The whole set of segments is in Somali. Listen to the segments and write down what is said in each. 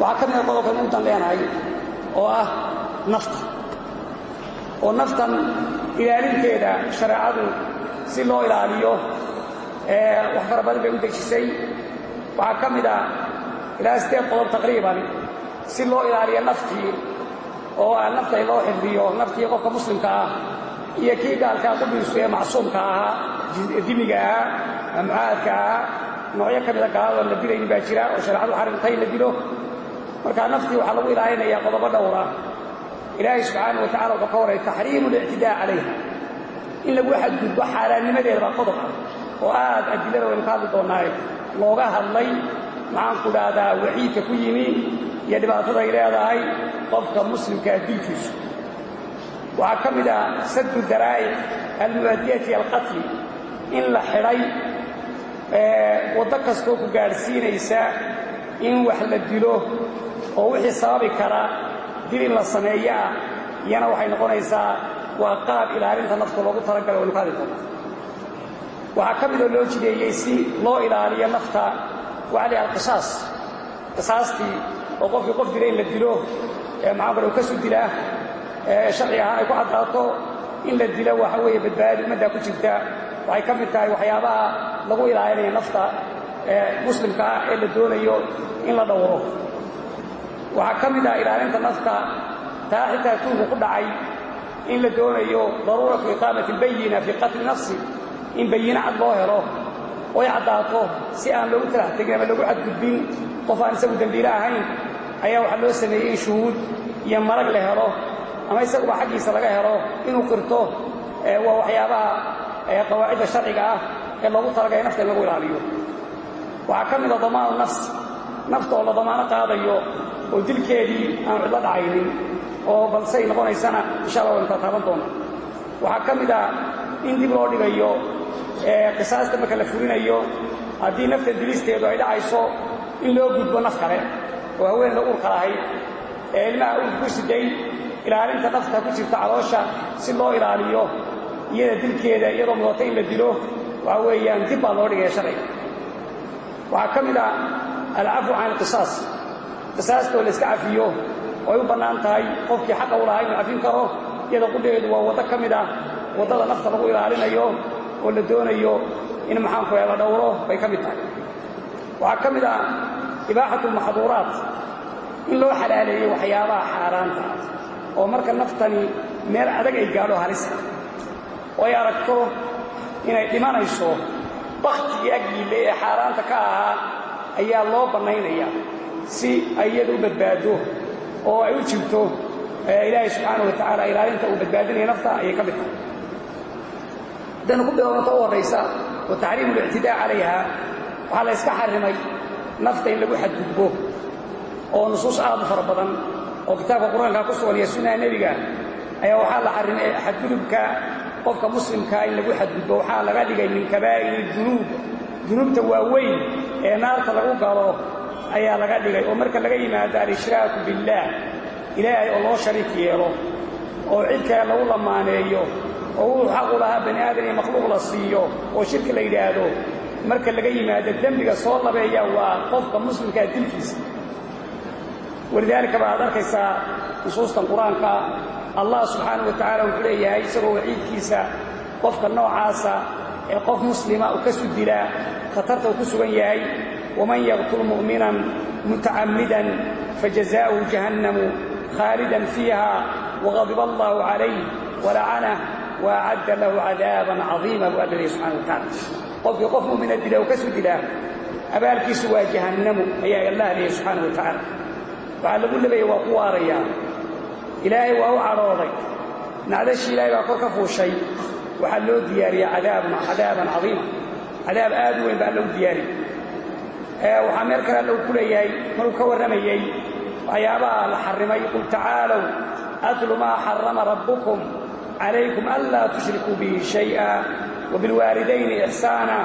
waxaa ka mida qodobkan udan leenahay oo ah nafta. Oo naftan ilaalinteeda shareecadu si loo ilaaliyo wax fara badan bay u dejisay. Waxaa ka mid a ilaa sideed qodob taqriiban si loo ilaaliyo naftii oo aan nafta loo xifdiyo naftii qofka muslimka ah iyo kii gaalkaa qudhiisu ee macsuumka ahaa dimiga ahaa mucaadka ahaa noocyo ka mida gaalada la dilaynin baa jira oo shareecadu xarimtay la dilo markaa naftii waxaa lagu ilaalinaya qodobo dhowra ilaahay subxaana wa tacala wuxuu ka warray taxriimu اlictidaa calayha. In lagu xadgudbo xaaraannimadeeda baa qodob ah oo aad adilada waynu ka hadli doonnaaye looga hadlay maxaanku dhahdaa waxiidka ku yimi iyo dhibaatada ay leedahay qofka muslimkaa dilkiisu waxaa ka mid ah saddu daraa'ic almuwaadiyati alqatli in la xidhay waddo kastoo ku gaadhsiinaysa in wax la dilo oo wixii sababi kara dil in la sameeyo ah iyana waxay noqonaysaa waa qaab ilaalinta nafta loogu talagala waynu ka hadli waxaa ka midoo loo jideeyey si loo ilaaliyo nafta waxa la qisaastii oo qofkii qof dila in la dilo maxaan kale kasu dilaa sharci ahaan ay ku caddaato in la dilo waxa weeye badbaadi ummaddaa ku jirta waxay ka mid tahay waxyaabaha lagu ilaalinayo nafta muslimka ah ee la doonayo in la dhowro waxaa ka mid ah ilaalinta nafta taa xitaa tuugu ku dhacay in la doonayo daruuratu iqaamati albayina fii qatli nafsi in bayina cad loo helo oy caddaato si aan loogu talax tegin ama lagu xadgudbin qof aan isagu dembiile ahayn ayaa waxaa loo sameeyey in shuhuud iyo marag la helo ama isaguba xaggiisa laga helo inuu qirto waa waxyaabaha qawaacidda sharciga ah ee loogu talagalay nafta in lagu ilaaliyo. Waxaa ka mida damaanu nafs nafta oo la damaano qaadayo oo dilkeedii aan cidlo dhacaynin oo balsey noqonaysana insha allah waynu kala taaban doonaa waxaa ka mid ah in dib loo dhigayo qisaasta marka la fulinayo haddii nafta dilisteedu ay dhacayso in loo gudbo naf kale oo haweeneyda uurka lahayd ee ilmaha uurka ku siday ilaalinta nafta ku jirta caloosha si loo ilaaliyo iyada dilkeeda iyadoo mudata in la dilo waxa weeyaan dib baa loo dhigaya sharciga waxaa ka mid ah alcafu can alqisaas qisaastoo la iska cafiyo oo ay u bannaan tahay. Qofkii xaqa u lahaa inuu cafin karo iyada qudheedu waa waddo ka mid ah. Waddada nafta lagu ilaalinayo oo la doonayo in maxaanku la dhowro bay ka mid tahay. Waxaa ka mid ah ibaaxatu lmaxduuraat in loo xalaaleeyo waxyaabaha xaaraanta oo marka naftani meel adag ay gaadho halisa oo ay aragto inay dhimanayso baktigii agyiille ee xaaraanta ka ahaa ayaa loo bannaynaya si ay iyada u badbaado oo ay u jirto ilaahay subxaanahu wa tacaala ilaalinta uu badbaadinaya nafta ayay ka mid tahay. Haddaynu ku bilownato u horraysa oo taxriimu اlictidaa calayha waxaa la yska xarimay nafta in lagu xadgudbo oo nusuus aad u fara badan oo kitaabka qur'aanka ku sugan iyo sunnaha nebiga ayaa waxaa la xarimay xadgudubka qofka muslimkaa in lagu xadgudbo. Waxaa laga dhigay min kabaa'iri dunuub. Dunuubta waaweyn ee naarta lagu galo ayaa laga dhigay oo marka laga yimaado alshraaku biاllaah ilaahay oo loo shariik yeelo oo cid lagu lamaaneeyo oo wuxuu xaqu lahaa bani aadam iyo makhluuq la siiyo oo shirki la yidhaahdo marka laga yimaado dembiga soo labeeya waa qofka muslimkaa dilkiisa. Walidaalika baad arkaysaa nusuustan qur'aanka allah subxaanahu wa tacala wuxuu leeyahay isagoo waciidkiisa qofka noocaasa ee qof muslima uu ka sudilaa khatarta uu ku sugan yahay waman yaqtul mu'minan mutacammidan fajazaa'uhu jahannamu khaalidan fiiha waqadiba allahu calayh walacanah waacadda lahu cadaaban cadiima buu alla leeyahy subxana wa tacala qofkii qof mu'mina dila uu ka sudilaa abaalkiisu waa jahannamu ayaa allah leeyahy subxaana wa tacaala waxaa lagu lebayay waa ku waarayaa ilaahay waa u cadhooday nacdashii ilaahay baa kor ka fuushay waxaa loo diyaariya cadaaban caiima cadaab aad u weyn baa lou diyaariy waxaa meel kale allow ku leeyahay maruu ka warramayey waxyaabaha la xarrimay qul tacaalow atlu maa xarama rabbukum calaykum anlaa tushrikuu bihi shay'a wabilwaalidayni ixsaana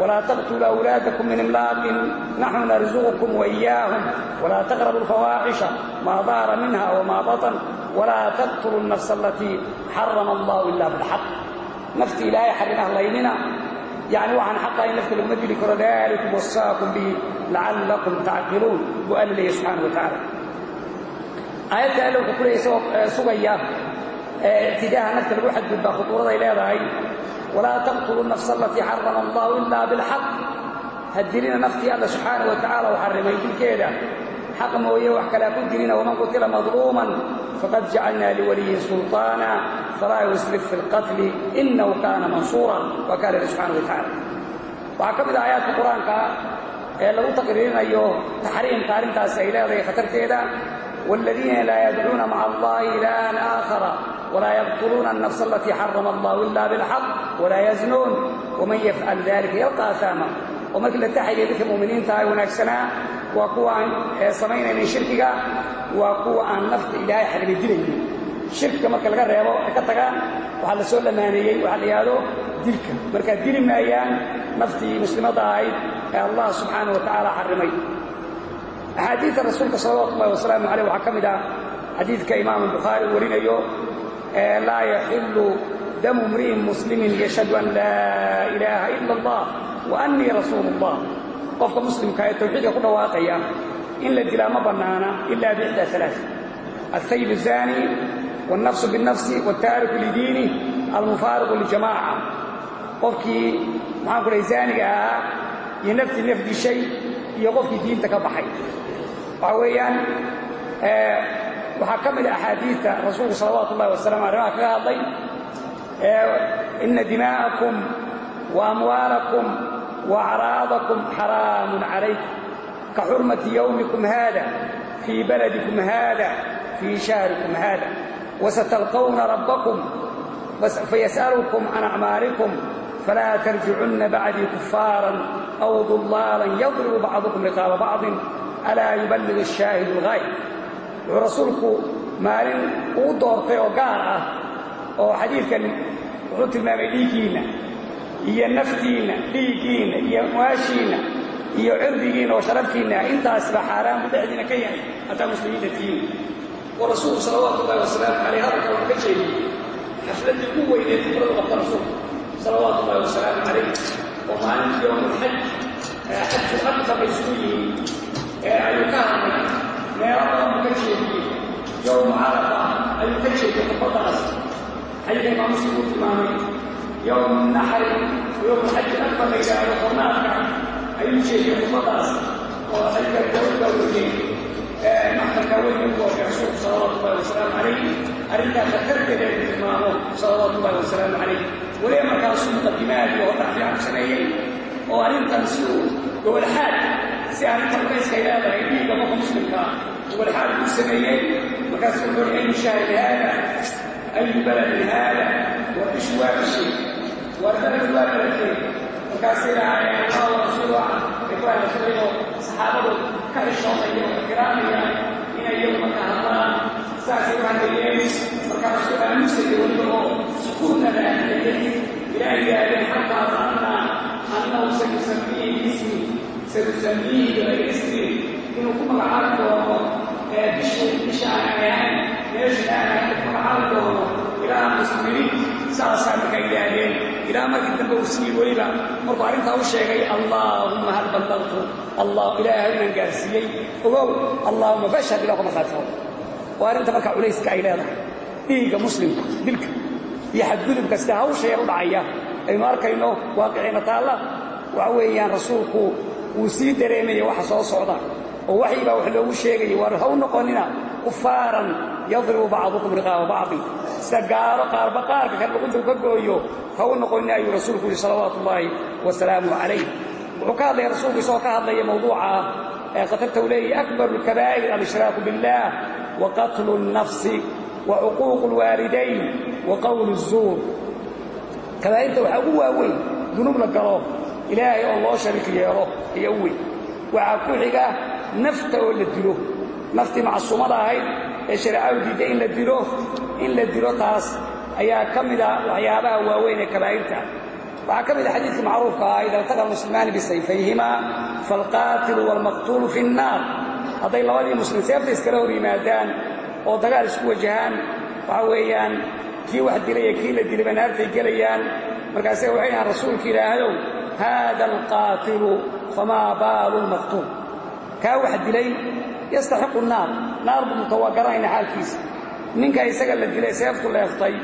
wlaa taqtuluu awlaadakum min imlaaqin naxnu narzuqukum waiyaahum walaa taqrabu alfawaaxisha maa dahara minha wamaa batan walaa taqtuluu الnafsa alatii xarama allah ila bilxaq nafti ilaahay xallin ahlaynina yani waxaan xaqahay nafta laguma dili karo dalikum wasaakum bihi lacallakum tacqiluun buu alla leeyahy subxaana wa tacaala aayadka alla wuxuu ku leeyay isagoo e, sugaya e, ictidaaha nafta lagu xadgudbaa khutuuraday leedahay. Walaa taqtuluu nafsa alatii xarama allahu ila bilxaq ha dilina naftii alla subxaana wa tacaala u xarrimay dilkeeda xaq mooye wax kalea ku dilina waman qutila madluuman faqad jacalnaa liwaliyin sulطaana falaa yusrif fi اlqatli inahu kaana mansuura waa kaa lehi subxana wa tacaala waxaa ka mid ah aayaadka qur-aanka ee lagu taqriirinayo taxriimka arrintaasi ay leedahay khatarteeda wاladiina laa yadcuuna maca allahi ilahan aakhara walaa yaqtuluuna الnafsa alatii xarama allahu ila bilxaq walaa yaznuun waman yafcal dalika yalqa ahaama oo markii la taxayay dadka mu'miniinta ay wanaagsanaa waa kuwa aan samaynaynin shirkiga waa kuwa aan nafta ilaahay xaribay dilaynin shirkiga marka laga reebo ay ka tagaan waxaa la soo lamaaneeyey waxaa la yidhaahdo dilka. Markaa dili maayaan naftii muslimadda ahayd ee allah subxaana wa tacaala xarrimay axaadiidta rasuulka salawatu ullahi wasalaamu caleyh waxaa ka mid ah xadiidka imaamu bukhaari warinayo laa yaxillu damu imri'in muslimin yashhadu an laa ilaaha ila allah wa annii rasuulu allah qofka muslimka ee tawxiidka ku dhawaaqaya in la dilaa ma bannaana ila bixdaa alaa althayib الzani wاlnafsu biالnafsi wاltaariku lidiini almufaariqu lijamaaca qofkii maxaan ku dhahay zaaniga ahaa iyo naftii naf dishay iyo qofkii diinta ka baxay waxa weeyaan waxaa ka mid a axaadiidta rasuulku salawaatu ullahi wasalam arrimaha kaga hadlay ina dimaa'akum wa amwaalakum calaykum ka xurmati yowmikum haada fii baladikum haada fii shahrikum haada wasatalqawna rabbakum fayas'alukum can acmaalikum falaa tarjicunna bacdii kufaaran aw dulaalan yadribu bacdukum riqaaba bacdin alaa yuballig ashaahidu alghaayb wuxuu rasuulku maalin uu doortay oo gaar ah oo xadiidkan wuxuu tilmaamay dhiiggiinna iyo naftiinna dhiiggiinna iyo amwaashiinna iyo cirdigiinna oo sharafkiinna intaasba xaaraan buu dhexdiina ka yahay haddaa muslimiinta tihiin. Oo rasuulku salawaatu ullahi wasalaamu caleyh hadalka wuxuu ka jeediyey xafladdii ugu weyneed fikradu qabta rasuulku salawaatu ullahi wasalaamu calayh oo maalintii yowmulxaj xajku bay isugu yihiin ayuu ka hadlay meelo badan buu ka jeediyey yowmu carafa ayuu ka jeediyey khudbadaas xadiidka imaam muslim yowmu naxri yowmu xaji akbar la yidhaahdo qornaadka ayuu jeediyey khudbadaas oo xadiidka dawladda wariyey maxkamka weyn u oogay rasuulku salawaatu ullahi wasalaamu calayh arrintaa khatarteeda inuu tilmaamo salawaatu ullahi wasalaamu calayh weliba markaasuu muqadimaadii oo dhac fiican sameeyey oo arrintan si uu gowalxaad si arrintan qayskay leedahay dhiigga qofka muslimkaa gowalxaad uu sameeyey markaasuu wuxuu ayu shahri haada ayu baladin haada waa bishu waa bishii waa baladu waa baladkee markaasay lahaayeen allah wa rasuulu ah ku hadashalayoo saxaabadu ka xishoonaya oo ixtiraamaya inay iyagu marka hadlaan saasay u hadlayeen markaasuu aamusaya weliba oo sukuunna la ahliyay ilaahay yaaleen xataa da'annaa annahu sayusamiihi bismi sayusamiihi bigayri ismi inuu ku magacaabi doono bishu bisha aan ahayn meesha aan ahayn ku doono ilaa muslimiin saasaa marka yidhaahdeen ilaa markii dambe uu siiyey weliba markuu arrintaa u sheegay allaahumma hal ballaqtu ilaahay inaan gaarsiiyey. Ogow allaahumma fashhad ilah kuma qaadfao waa arrinta marka culayska ay leedahay. Dhiigga muslimka dilka iyo xadgudubka sida hawsha yar u dhacaya. Aynu arkayno waaqiciina taalla. Waxa weeyaan rasuulku wuu sii dareemaya waxa soo socda. Oo waxii baa wax loogu sheegaya waar ha u noqonina kufaaran yadribu bacdukum riqaaba bacdi sida gaaro qaarba qaarka kale luqunta ka gooyo ha u noqonina ayuu rasuulku yihi salawaatu ullaahi wasalaamu calayh wuxuu ka hadlaya rasuulku isagoo ka hadlaya mawduuca ee khatarta uu leeyahy akbaru lkabaa'ir alshraaku biاllah wa qatlu الnafsi wa cuquuqu اlwaalidayn wa qowlu الzuur kabaa'irta waxaa ugu waaweyn dunuub la galo ilaahay oo loo shariik yeelo ayaa u weyn waxaa ku xiga nafta oo la dilo naftii macsuumada ahayd ee shareecadu diidday in la dilo in la dilo taas ayaa ka mida waxyaabaha waaweyn ee kabaa'irta. Waxaa ka mid a xadiidkii macruufka ahaa ida altaqa almuslimaani bisayfayhimaa faalqaatilu waalmaqtuulu fi nnaar. Hadday labadii muslim seefta iskala hor yimaadaan oo dagaal isku wajahaan waxa weeyaan kii wax dilay iyo kii la dilayba naartay gelayaan. Markaase waxay dhahaan rasuulka ilaahayow haada alqaatilu famaa baalu lmaqtuul kaa wax dilay yastaxiqu naar naar muta waa xaalkiisa ninka isaga la dilay seeftu leeftay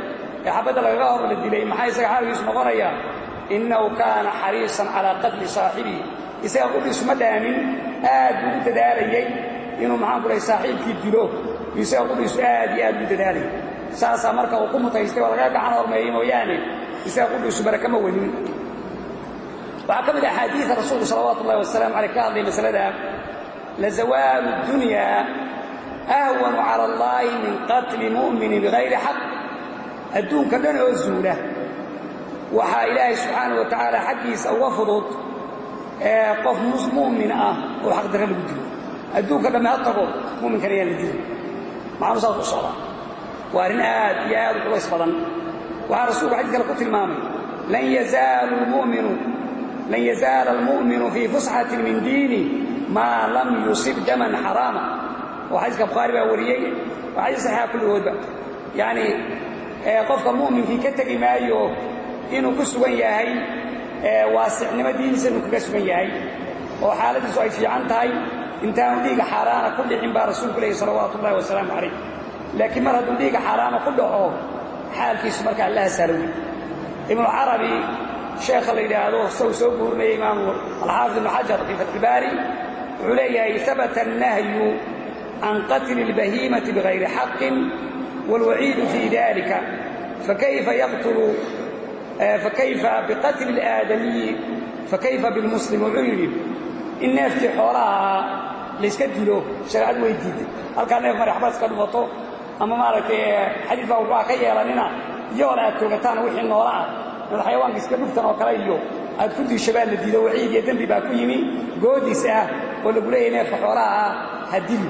ee xabadda lagaga hor la dilay maxaa isaga xaalkiisu noqonayaa innahu kaana xariisan calaa qatli saaxibihi. Isaga qudhiisu ma dhaamin aad u dadaalayey inuu maxaanku dhahay saaxiibkii dilo. Isaga qudhiisu aad aad buu dadaalayay saasaa marka uu ku mutaystay laga gacan hormeeyey mooyaane. Isaga qudhiisu barakama wadin waxaa ka mid ah axaadiida rasuulku salawaatu ullahi wasalaamu caleyh ka hadlay masalada lazawaalu dunyaa ahwanu cala allaahi min qatli mu'minin bigayri xaq adduunka dhan oo zuula waxaa ilaahay subxaana wa tacaala xaggiisa uga fudud qof mu'min ah oo xaqdarra lagu dilo adduunka dhamme ha tago mu'minkana yaan la dilin maxaanu saas u socdaa waa arrin aad iyo aad u culays badan waxaa rasuulku xadiis kale ku tilmaamay lan yazaalu lmu'minu lan yazaala almu'minu fii fusxatin min diini maa lam yusib daman xaraama oo xadiiska bukhaari baa wariyey. Waa xadiis saxiixa kulligoodba yacni qofka mu'minkii ka tegi maayo inuu ku sugan yahay waasicnimo diiniisa inuu kaga sugan yahay oo xaaladiisu ay fiican tahay intaanu dhiiga xaaraana ku dhicin baa rasuulku leehi salawaatu ullahi wasalaamu calayh. Laakiin mar hadduu dhiiga xaaraana ku dhaco xaalkiisu marka allaha salowi ibnucarabi sheekha la yidhaahdo saw soo guurinaya imaamu alxaafid ibnu xajar fii fatxibaari wuxuu leeyahay habata annahyu can qatli اlbahiimati bigayri xaqin wاlwaciidu fii dalika fakayfa yaqtulu fakayfa biqatli اlaadamiyi fakayfa bilmuslim wuxuu yidhi in neefkii xoolaha layska dilo shareecadu way diiday halkaa neef madaxba iska dhufato ama maaragtay xadiis baa wuxuu ka yeelanina iyagoona aad toogataan wixii noola ah inaad xayawaanka iska dhuftan oo kale iyo aad ku diisho baa la diido waciid iyo dembi baa ku yimi goodiis ah oo lagu leeyahay neefka xoolaha ah ha dili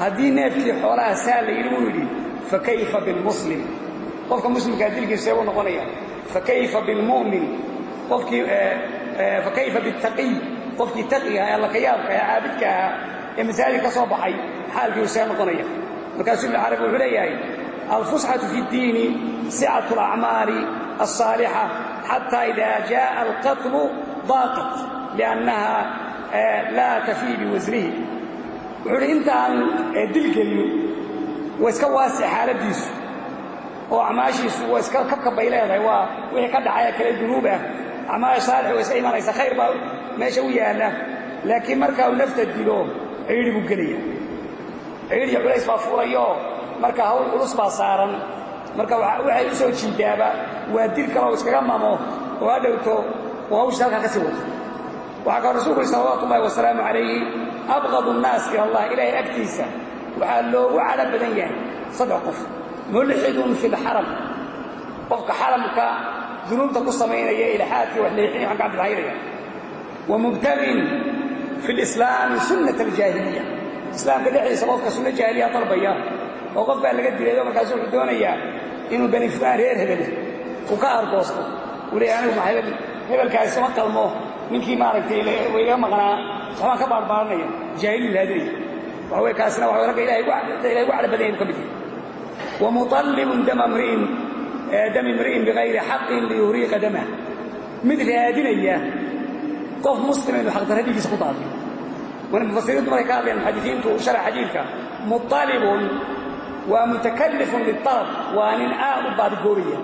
haddii neefkii xoolaha saa la yidhi uu yidhi fakayfa bilmuslim qofka muslimkaa dilkiisa u noqonaya fakayfa bilmu'min qofkii eh, eh, fakayfa biltaqiy qofkii taqiga ee lakayaabka ee caabidka ahaa ee masaajid ka soo baxay xaalkii uu saa noqonaya. Markaasuu ibnu carabi wuxuu leeyahay alfusxatu fi اddiini sicatu alacmaali alsaalixa xataa idaa jaءa alqatlu daaqat liannaha eh, laa tafii biwasnihi wuxuu hi intaan dilgelin waa iska waasic xaaladiisu oo acmaashiisu waa iska kabkab bay leedahay waa wixii ka dhacaya kale dunuub ah acmaasha saalix way iska imanaysa khayr baa meesha u yaalla. Laakiin markaa uu nafta dilo ciidhi buu gelaya. Ciidh iyo culays baa fuulayo. Marka hawl culus baa saaran. Marka waxay u soo jiidaaba waa dil kaloo iskaga mamo oo ha dhowto oo hawsha halkaa ka sii wato waxaa kaloo rasuulku salawaatu ullahi wasalaamu calayhi abqadu nnaas ila allah ilaahay agtiisa waxaa loogu cadho badan yahay saddex qof mulxidun fi lxaram qofka xaramka dunuubta ku samaynaya ilxaadkii wax leexin waxaan gacanta hayraya wa mubtagin fi lislaami sunnata aljaahiliya islaamka dhexdiisa qofka sunno jaahiliya dalbaya oo qof baa laga dilayo markaasu wuxuu doonayaa inuu bani fulaan reer hebel uu ka argoosto uu leeya anigu ma hebel hebelkaasi ma qalmo. Ninkii maaragtay wayga maqnaa. Waxbaan ka baarbaaranaya jaahiliyu raadinaya waxa wey kaasina waxa ragga ilahay gu cadho badan yahay ka mid yahay. Wamuطallibun dama mri'in dam imri'in bigayri xaqin liyuriiqa damah mid raadinaya qof muslima inuu xaqdarra dhigiisa ku daadiyo mufasiriintu markay ka hadleen muxadisiintu sharax xadiidka. Muطalibun waa mutakalifun lialab waa nin aad u baadigoobaya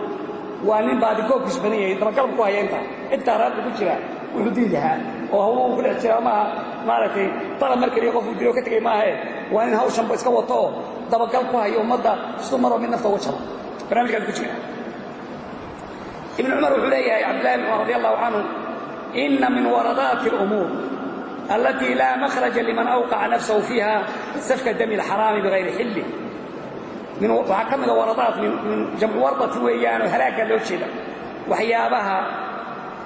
waa nin baadigoobkiisu badan yahay dabagalbu ku haya intaa intaa raadka ku jira wuxuu dili lahaa. Oo hawluhu ku dhex jira maaha maaragtay dalab mar keliya qofuu dilo ka tegay maahae waa nin hawshanba iska wato oo dabagal ku hayo ummadda isuu maroo mid nafta uga jabo barnamijkaas ku jira. Ibn cumar wuxuu leeyahay cabdillahi bn cumar radi allahu canhu ina min waradaati اlumuur alatii laa makhraja liman awqaca nafsahu fiiha safka dami اlxaraami bigayri xilli waxaa ka mida waradaat min jamcu wardati weeyaanoo halaaggaa loo jeeda. Waxyaabaha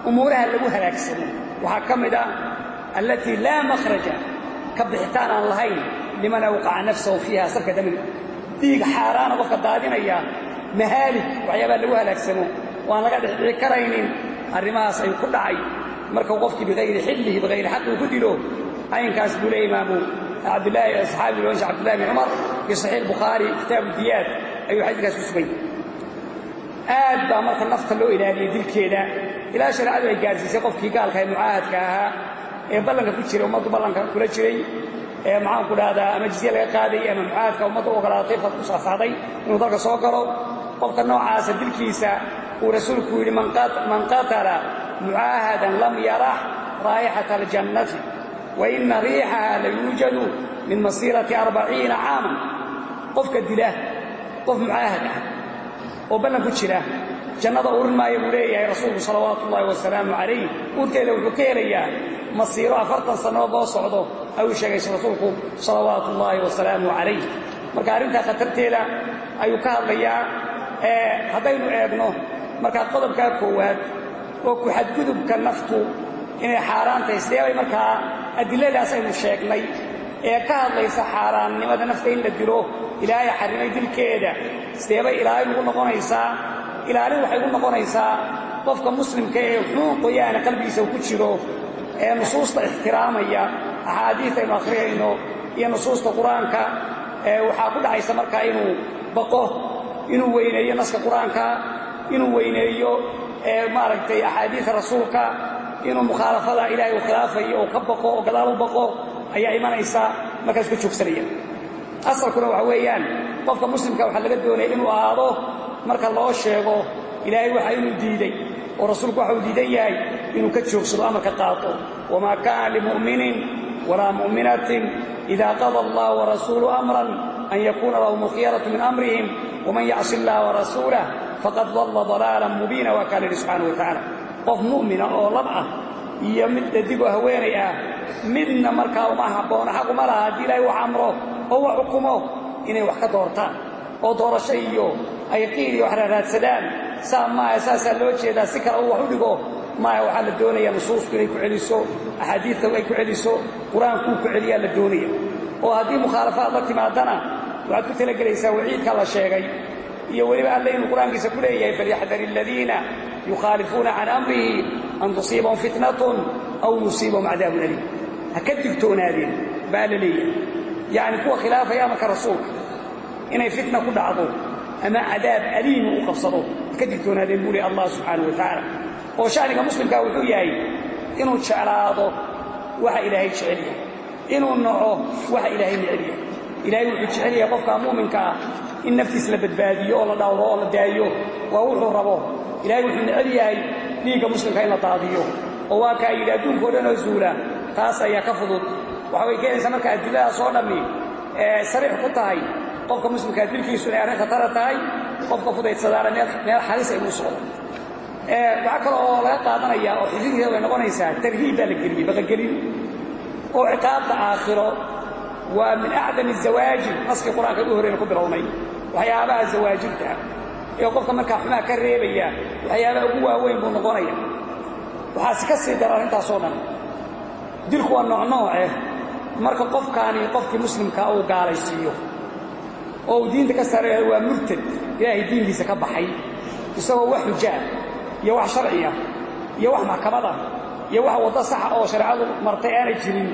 umuuraha lagu halaagsamo waxaa ka mid a alatii laa makhraja ka bixitaan aan lahayn liman awqaca nafsahu fiiha safka dami dhiig xaaraana qofka daadinaya mahaalig waxyaabaha lagu halaagsamo oo aan laga dhexdhici karaynin arrimahaas ayuu ku dhacay. Markuu qofkii bigayri xillihi bigayri xaqi uu ku dilo aynkaas buu leey imaamu cabdillaahi asxaabi lonsha cabdillahi bn cumar fii saxiix bukhaari kitaabu diyaad ayuu xadiidkaas ku sugay. Aad baa marka nafta loo ilaaliyey dilkeeda ilaa shareecadu ay gaadhsiisay qofkii gaalka ee mucaahadka ahaa ee ballanka ku jiray ummaddu ballanka kula jiray ee maxaanku dhahdaa ama jizye laga qaaday ama mucaahadka ummadda u ogolaatay fad ku saafacday inuu dalka soo galo qofka noocaasa dilkiisa uu rasuulku yidhi man qatala mucaahadan lam yarax raa'ixata aljannati wa ina riixaha la yuujadu min masiirati arbaciina caaman qofka dila qof mucaahad ah oo ballan ku jira jannada urin maayo buu leeyahay rasuulku salawaatu ullaahi wasalaamu calayh urteeda wuxuu ka helayaa masiiro afartan sannadood loo socdo ayuu sheegay rasuulku salawaatu ullaahi wasalaamu calayh marka arrintaa khatarteeda ayuu ka hadlayaa haddaynu eegno markaa qodobkaa koowaad oo ku xadgudubka naftu inay xaaraan tahay sidee bay markaa adiladaas aynu sheegnay ee ka hadlaysa xaaraannimada nafta in la dilo ilaahay xarrimay dilkeeda. Sidee bay ilaalin ugu noqonaysaa? Ilaalin waxay ugu noqonaysaa qofka muslimka ee xuun qoyaana qalbigiisa ku jiro ee nusuusta ixtiraamaya axaadiis aynu akhriyayno iyo nusuusta qur'aanka waxaa ku dhacaysa markaa inuu baqo inuu weyneeyo naska qur'aanka inuu weyneeyo maaragtay axaadiisa rasuulka inuu mukhaalafada ilaahay uu khilaafayo oo ka baqo oo gadaal u baqo ayaa imanaysa markaas ka joogsanaya asalkuna waxa weeyaan qofka muslimka waxaa laga doonaya inuu aado marka loo sheego ilaahay waxa inuu diiday oo rasuulku waxa uu diidan yahay inuu ka joogsado amarka qaato. Wamaa kaana limu'minin walaa mu'minatin ida qada allah warasuulu amran an yakuuna lahum alkhiyaratu min amrihim waman yacsi illaha warasuulah faqad dalla dalaalan mubiina waa kaa la yidhi subxaana wa tacaala qof mu'mina oo lab ah iyo mid dadigoo haweenay ah midna markaa uma habboona xaq uma laha haddii ilaahay wax amro oo wax xukumo inay wax ka doortaan oo doorasho iyo ay qiil iyo wax raaraadsadaan saa maaha saasaa loo jeedaa si kale uu wax u dhigo. Maaha waxaa la doonaya nusuusku inay ku celiso axaadiidta ay ku celiso qur'aankuu ku celiyaa la doonaya. Oo haddii mukhaalafaad la timaadana waxaad ku talagelaysaa waciidka la sheegay iyo weliba alle inuu qur'aankiisa ku leeyahay falyaxdar aladiina yukhaalifuuna can amrihi an tusiibahum fitnatun aw yusiibahum cadaabun aliim. Ha ka digtoonaadeen baa la leeyahay. Yacni kuwa khilaafaya amarka rasuulka inay fitna ku dhacdo ama cadaab aliimu u qabsado ha ka digtoonaadeen buu leey allah subxaanahu wa tacaala oo shacniga muslimkaa wuxuu yahay inuu jeclaado waxa ilaahay jecel yahay inuu naco waxa ilaahay necel yahay. Ilaahay wuxuu jecel yahay qofka mu'minka ah in naftiis la badbaadiyo oo la dhawro oo la daayo. Waa wuxuu rabo. Ilaahay wuxuu necel yahay dhiigga muslimka in la daadiyo. Oo waa kaa yidhi adduunkao dhan oo zuula taas ayaa ka fudud. Waxa way keenaysaa marka adiladaas oo dhammi sariix ku tahay qofka muslimkaa dilkiisu inay arrin khatara tahay qofka fudaysadaana meel ay u socdo waxaa kale oo laga qaadanaya oo xifidkeeda way noqonaysaa tarhiib baa la geliyey baqagelin. Oo ciqaabta aakhiro waa min acdami zawaajib naskii qur'aanka u horeyna ku bilownay waxyaabaha zawaajibta ee qofka markaa xumaa ka reebaya waxyaabaha ugu waaweyn buu noqonaya waxaasi ka sii dara arrintaasoo dhan. Dilku waa noocnooce marka qofkaani qofkii muslimkaa uu gaalaysiiyo oo uu diinta ka sareeyo waa murtad. Ilaahay diinkiisa ka baxay. Isagoo wax xujaah iyo wax sharciya iyo wax maxkamada iyo wax waddo saxa oo shareecadu martay aanay jirin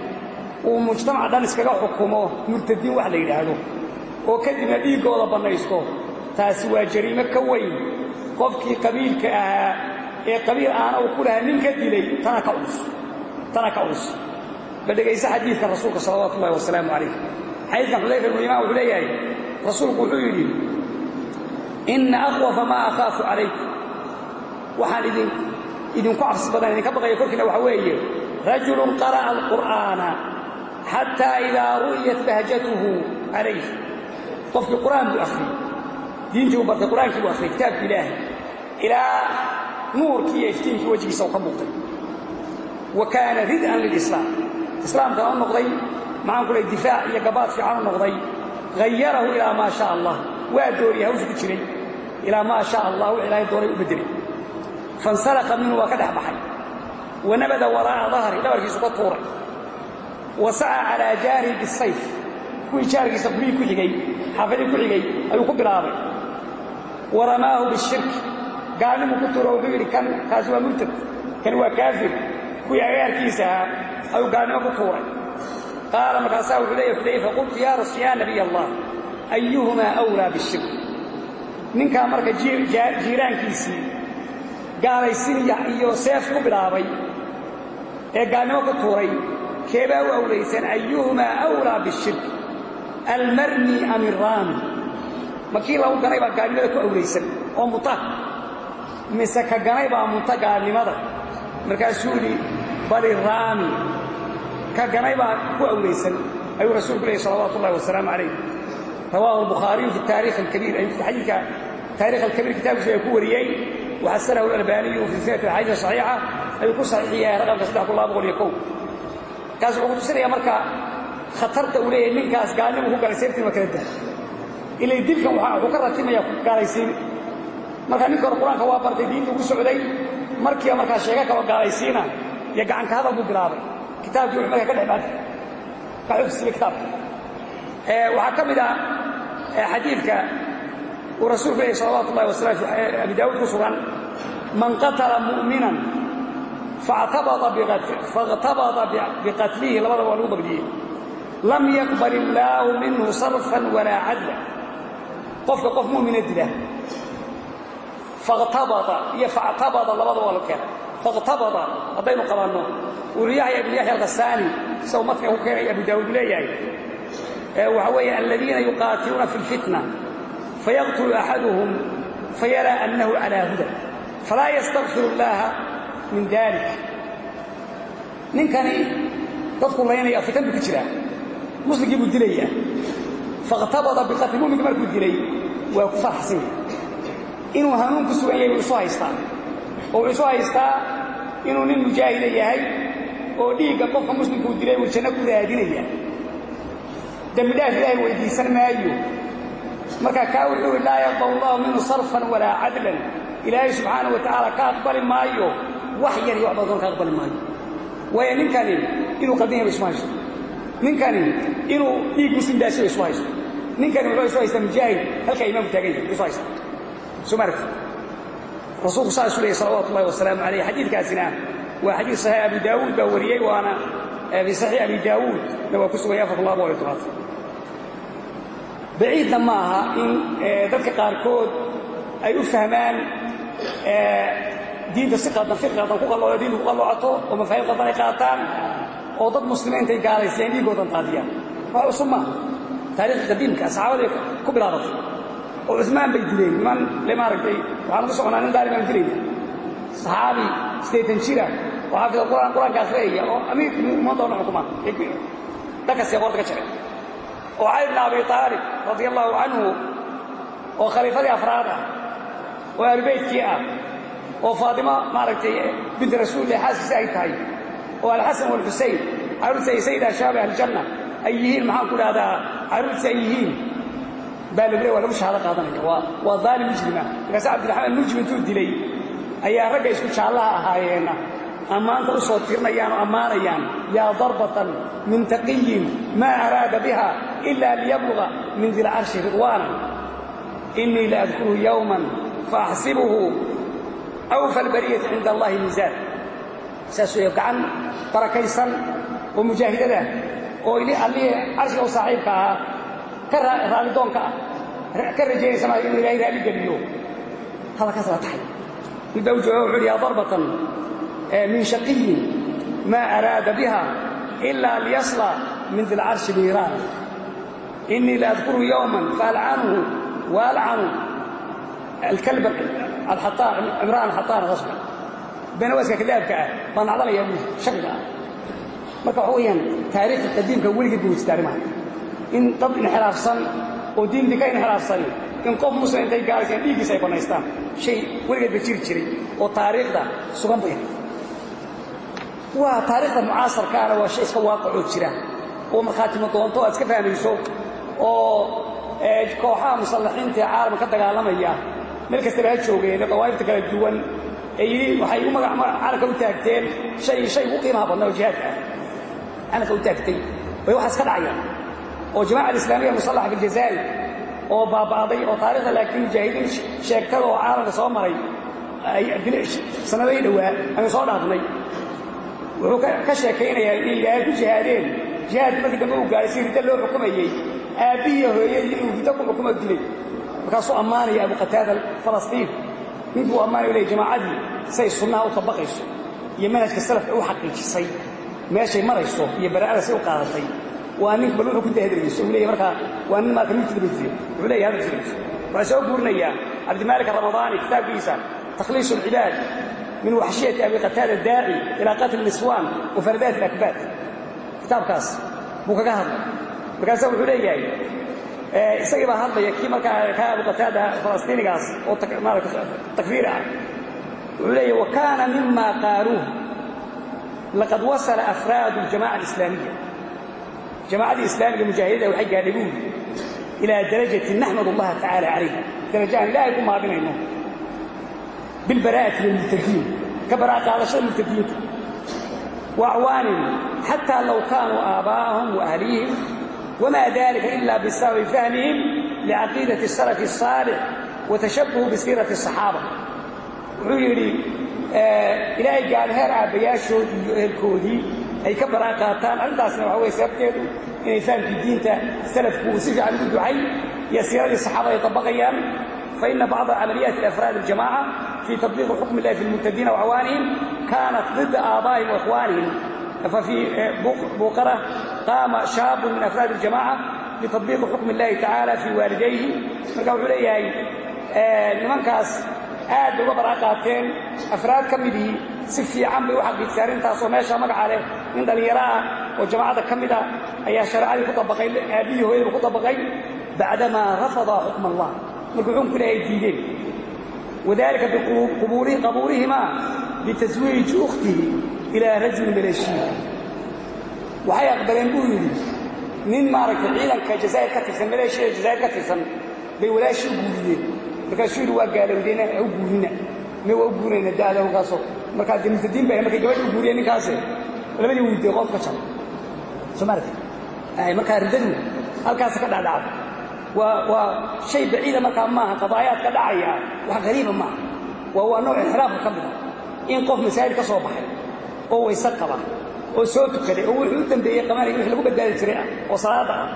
uu mujtamaca dhan iskaga xukumo murtadiin wax la yidhaahdo. oo kadibna dhiiggooda bannaysto. taasi waa jariimo ka weyn. qofkii qabiilka ahaa ee qabiil aana uu ku lahaa nin ka dilay tana ka culus. tana ka culus. ba dhegaysa xadiidka rasuulka salawaatu ullahi wasalaamu calayh. xadiidkan xudayfa ibnu imaan wuxuu leeyahay rasuulku wuxuu yidhi inna akhwafa maa akhaafu calaykum waxaan idin idinku cabsi badan idinka baqaya korkiina waxa weeye rajulun qara'a alqur'aana xataa idaa ru'yat bahjatuhu calayh qofkii qur'aan buu akhriyey diintii uu bartay qur'aankii buu akhriyey kitaabkii ilaahay ilaa nuurkii iyo iftiinkii wejigiisa uu ka muuqday wa kaana rid'an lilislaam islaamkana u noqday maxaan ku lehay difaac iyo gabaad fiican u noqday hayarahu ilaa maa shaa allah waa dooriyey hawsha ku jiray ilaa maa shaa allah wix ilaahay doonay u ka dhex baxay wanabada waraa'a dahri dhabarkiisu ka wa saca calaa jaarihi bisayf. Kuwii jaarkiisa kuwii ku xigay xaafadii ku xigay ayuu ku bilaabay. Wa ramaahu bishirki gaalnimuu ku tuuro wuxuu yidhi kan kaasi waa murtad. Kani waa kaafir. Kuwii agaarkiisa ahaa ayuu gaalnimo ku tuuray. Qaala markaasaa wuxuu leeyahy xudayfa qultu yaa nabiy allah ayuhumaa awlaa bishirk? Ninkaa marka jiiraankiisii gaalaysinya iyo seef ku bilaabay ee gaalnimo ku tuuray keebaa u awlaysan ayuhumaa awlaa bishirk. Almarmi am iraami ma kii lagu ganay baa gaalnimada ku awlaysan oo muta. Mise ka ganay baa muta gaalnimada. Markaasuu yidhi bal iraami ka ganay baa ku awlaysan ayuu rasuulku leeyay salawaatu ullahi wasalaamu calayh. Rawaahu albukhaariyu fi taarikh alkabiir. Xadiidka taarikh alkabiir kitaabkiisa ee ku wariyey. Waxasanahu alalbaaniyu fi silsilati alxadiis saxiixa ayuu ku saxiixiyay raqamka saddex kun laba boqol iyo kow kaas wuxuu ku tusinaya marka khatarta uu leeyahay ninkaas gaalnimu ku galay seeftiin waa kala dah ilay dilkan wuxuu ka ratimaya gaalaysiin. Marka ninka hore qur'aanka waa bartay diinta ugu socday. Markiiba markaa sheego kaloo gaalaysiina iyo gacanka hadal buu bilaabay. Kitaabkii wuxuu markaa ka dhex baatay. Ka xogsiiyey kitaabka. Waxaa ka mid ah xadiidka uu rasuulku leeyahy salawaatu ullahi wasalam abi daawuud ku sugan man qatala mu'minan faاqtabada biqatlihi labadaba waa lagu dabdiyey lam yaqbal illaahu minhu sarfan walaa cadla qofka qof mu'mina dila faاqtabada iyo factabada labadaba waa la keenay faاqtabada haddaynu qabanno uu yaxya ibn yaxya alkhasaani isagoo madka ku keenay abu daawuud leeyahay waxa weeye aladiina yuqaatiluuna fi اlfitna fayaqtulu axaduhum fayaraa annahu calaa huda falaa yastakfiru اllaha min dalik ninkani dadku laynaya fitan buu ku jiraa muslimkii buu dilayaa faاqtabada biqatli muminka markuu dilay waa ku farxsan yahay. Inuu hanuun ku sugan yahay buu isu haystaa. Oo wuxuu isu haystaa inuu nin mujaahida yahay oo dhiigga qofka muslimkuu dilay uu janno ku raadinaya. Dembi dhaaf ilaahay weydiisan maayo. Marka kaa wuxuu laa yaqbal allahu minhu sarfan wax yar iyo wax badan ka aqbali maayo. Waayo ninkani inuu qaldan yahay ba isu haysto. Ninkani inuu dhiig muslim daashay ba isu haysto. Ninkani wuxuu isu haystaa mujaahid halkaa imaamku taagan yahay isu haysta. Soo marka rasuulku saasuu leeyay salawaatu ullahi wasalaamu calayh xadiidkaasina waa xadiid saxiix abi daawuud baa wariyey waana fi saxiix abi daawuud na waa ku sugaya afar boqol iyo tobaad baciidna ma aha in dadka qaarkood ay u fahmaan diinta si qaldan fiqi qaldan ku qallooda diinta ku qalloocato oo mafaahiim qaldan ay qaataan oo dad muslimiinta ay gaalaysayeen dhiiggoodan qaadiyaan. Wax cusub maaha taariikhda qadiimka saxaabaday ku bilaabatay. Oo cusmaan bay dileen. Niman le maaragtay waxaan ugu soconaa nin daalimaan dilayna. Saxaabi siddeetan jira oo xaafida quraan qur'aanka akhriyaya oo amiirka ummadda o dhan xukuma dhankasee qoorta ka jecay oo cali bn abi aalib radia allahu canhu oo khaliifadii afraad ah oo ahlubeytkii ah oo faatimo maaragtay binti rasuulilah xaaskiisa ay tahay oo alxasan walxusayn carruurta ay sayida shaabi ahlijanna ay yihiin maxaan ku dhahdaa carruurtiisa ay yihiin. Baa lagu le waa lagu shahaado qaadanaya. Waa daalim mujrima. Markaase cabdiraxmaan mujrim intuu dilay ayaa ragga isku jaallaha ahaayeenna ammaanta u soo tirnayaan oo ammaanayaan yaa darbatan min taqiyin maa araada biha ila liyabluga min dilcarshi ridwaana inii la adkuruhu yowman faaxsibuhu awfa albariyati cinda allahi miisaan saas weeye gacan barakaysan oo mujaahidada oo allihii carshiga u saaxiibka ahaa ka raallidoonka ah ka rajaynaysa maa inuu ilahay raalli geliyo hadalkaas la taxay mid baa u jooga wuxu uhi yaa darbatan min shaqiyin maa araada biha ila liyasla min dilcarshi niiraan inii la adkuruhu yowman faalcanuhu waalcanu alkalb cimraan xataan rasma benawaska kadaabka ah baan nacdalaya shaqiga ah marka waxa weeyaan taariikhda qadiimka weligeed buu wejista arrimaha in dad inxiraafsan oo diintii ka inxiraafsani in qof muslim intay gaalaysaan dhiiggiisa ay bannaystaan shay weligeed ba jiri jiray oo taariikhda sugan yahay waa taariikhda mucaasarkaana waa shay iska waaqicoo jira oo markhaatimo doonto aad iska fahmayso oo kooxaha musallaxiinta ee caalamka ka dagaalamaya meel kastaba ha joogeen dawaa'ifta kala duwan waxay u calanka u taagteen shay shay ugu qiimaha badnaa oo jihaadka ah. Calanka u taagtay way waxaas ka dhacayaan. Oo jamaca alislaamiya musallaxa fi oo baaba'day oo taarikhda laakiin mujaahidiin sheegtada oo caalamka soo maray sannaday dhowaa aynu soo dhaafnay. Wuxuu ka sheekaynayaa inay ilaahay ku jihaadeen. Jihaadki markii dambe uu gaaray si ridda loo xukumayey aabbihiiyo hooyadii inuu riddo ku xukumo dilay markaasuu ammaanaya abu qataada falastiin mid buu ammaanaya leey jamaacadii say sunnaha u tabaqayso iyo manhajka salafka u xaqiijisay meeshay marayso iyo baraa'ada say u qaadatay. Waa nin bal wuxuu ku dahadreyso uu leeyahay markaa waa nin marka mid tirmidsiyo wuxuu leeyahay hadal tirmidsi waxaa soo guurinayaa cabdimaalik ramadaani kitaabkiisa takhliisu alcibaad min waxshiyati abi qataada daaci ilaa qatli niswaan wa faradaat alakbaad kitaabkaas buu kaga hadlay. Markaasaa wuxuu leeyahay Eh, isagii baa hadlaya kii markaa ka abu falastiinigaas oo takfiir ah. Wuxuu wa kaana mima qaaluuh laqad wasala afraadu aljamaca alislaamiya jamaacadii islaamiga mujaahidada waxay gaadhay buu yidhi ilaa darajati naxmad allaha tacaala calayha. Daraja aan ilaahay ku maadinayno. Bilbaraa'ati lilmurtakiin ka baraa qaadashada murtakiinta wa acwaanin xataa low kaanuu aabaa'ahum wa ahliyihim وما ذلك إلا بسبب فهمهم لعقيدة السلف الصالح وتشبه بسيرة الصحابة ويري آه إلهي قال هير أبياشو الكودي ay ka baraa qaataan arrintaasna waxa weye sababteedu inay fahamkii diinta salafku uu si fiican ugu ducay iyo siiradii saxaabada ay طabaqayaan faina bacda camaliyaati afraad اljamaca fii taطbiiqi xukm illahi fi lmubtadiina wacwaanihim kaanat ضida aabaa'ihim waإkhwaanihim ففي بوقرة قام شاب من أفراد الجماعة بتطبيق حكم الله تعالى في والديه مركب عليه nimankaas aad uga baraqaateen afraad ka midii si fiican bay u xaqiijisay arrintaasoo meesha magaca leh nin dhallinyaro ah oo jamaacadda ka mid ah ayaa shareecadii ku dabaqay aabihii hooyadaba ku dabaqay bacdamaa rafada xukma allah markuu xukunku ilaahay diideen wadalika biqabuulihimaa bitaswiiji ukhtihi ilaa rajuli ashiir waxay aqbaleen buu yidhi nin maaragtay ciidanka jazaa'ir ka tirsan maleeshiyada jazaa'ir ka tirsan bay walaashii u guuriyeen markaasuu yidhi waa gaalowdeen ha u guurina me waa u guurayna da'da halkaasoo markaa dee murtadiin bay markay gabadhi u guuriyeen ninkaase labadii wiidee qof ka jaba soo maaragtay markaa riddadu halkaasa ka dhacdhacda waa waa shay baciida markaa maaha qadaayaad ka dhacaya wax qariiba maaha waa waa nooc inxiraafka ka mida in qof masaa'il ka soo baxay oo wayse qaba oo soo tukaday oo wuxuu u dambeeyey qabanaya wixii lagu badbaadi jiray oo salaada ah.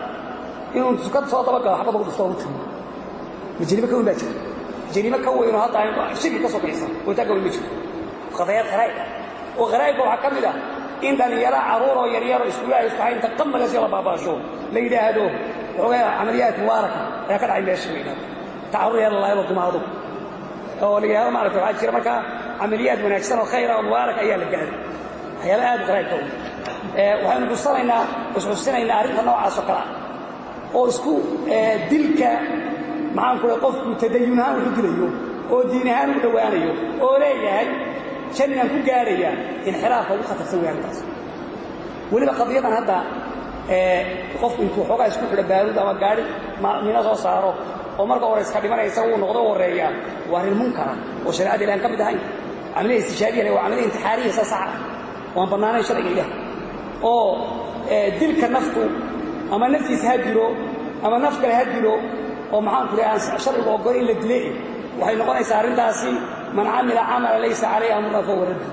Inuu tukad soo dabagalo waxba lagu ugu timo ma jariimo ka weyn baa jirta. Ka weynoo hadda aynu shirki ka soo baxaysa waytaa ka weyn ma jirto. Qadayaad qaraa'ib oo qaraa'ibka waxaa ka mid ah in dhallinyaro carruur oo yaryaro iskuulaha isku haynta qamagaas la baabaasho la yidhaahdo waxoogaa camaliyaad mubaaraka ayaa ka dhacay meesha yidhahdo tacarur yar laayaba dumaado oo la yidhahdo maaragta waxaa jira markaa camaliyaad wanaagsan oo khayra oo mubaarak ayaa la gaaday waxyaaba aad u waxaynu xusanaynaa isxusinaynaa arrinta noocaas oo kale. Ah oo isku dilka maxaan ku qofku tadayun ahaan wuxu dilayo oo diin ahaan u dhowaanayo oo leeyahay jannaan ku gaaraya inxiraafka ugu khatarsan wey arrintaas. Weliba qadiyadan hadda qofku intuu xoogaa isku xidho baaruud ama gaari mina soo saaro oo marka hore iska dhimanaysa uu noqdo warreeyaa waa arrin munkara oo shareecada ilahan ka mid ahayn. Camaliya istishaabiya waa camaliya intixaariya sa saxa waan bannaanayn sharciga ilaah. Oo dilka naftu ama naftiisa ha dilo ama naf kale ha dilo oo maxaan ku aan sharcigu ogol in la dile waxay noqonaysaa arrintaasi man camila camala laysa calayhi amruna fahuwa raddu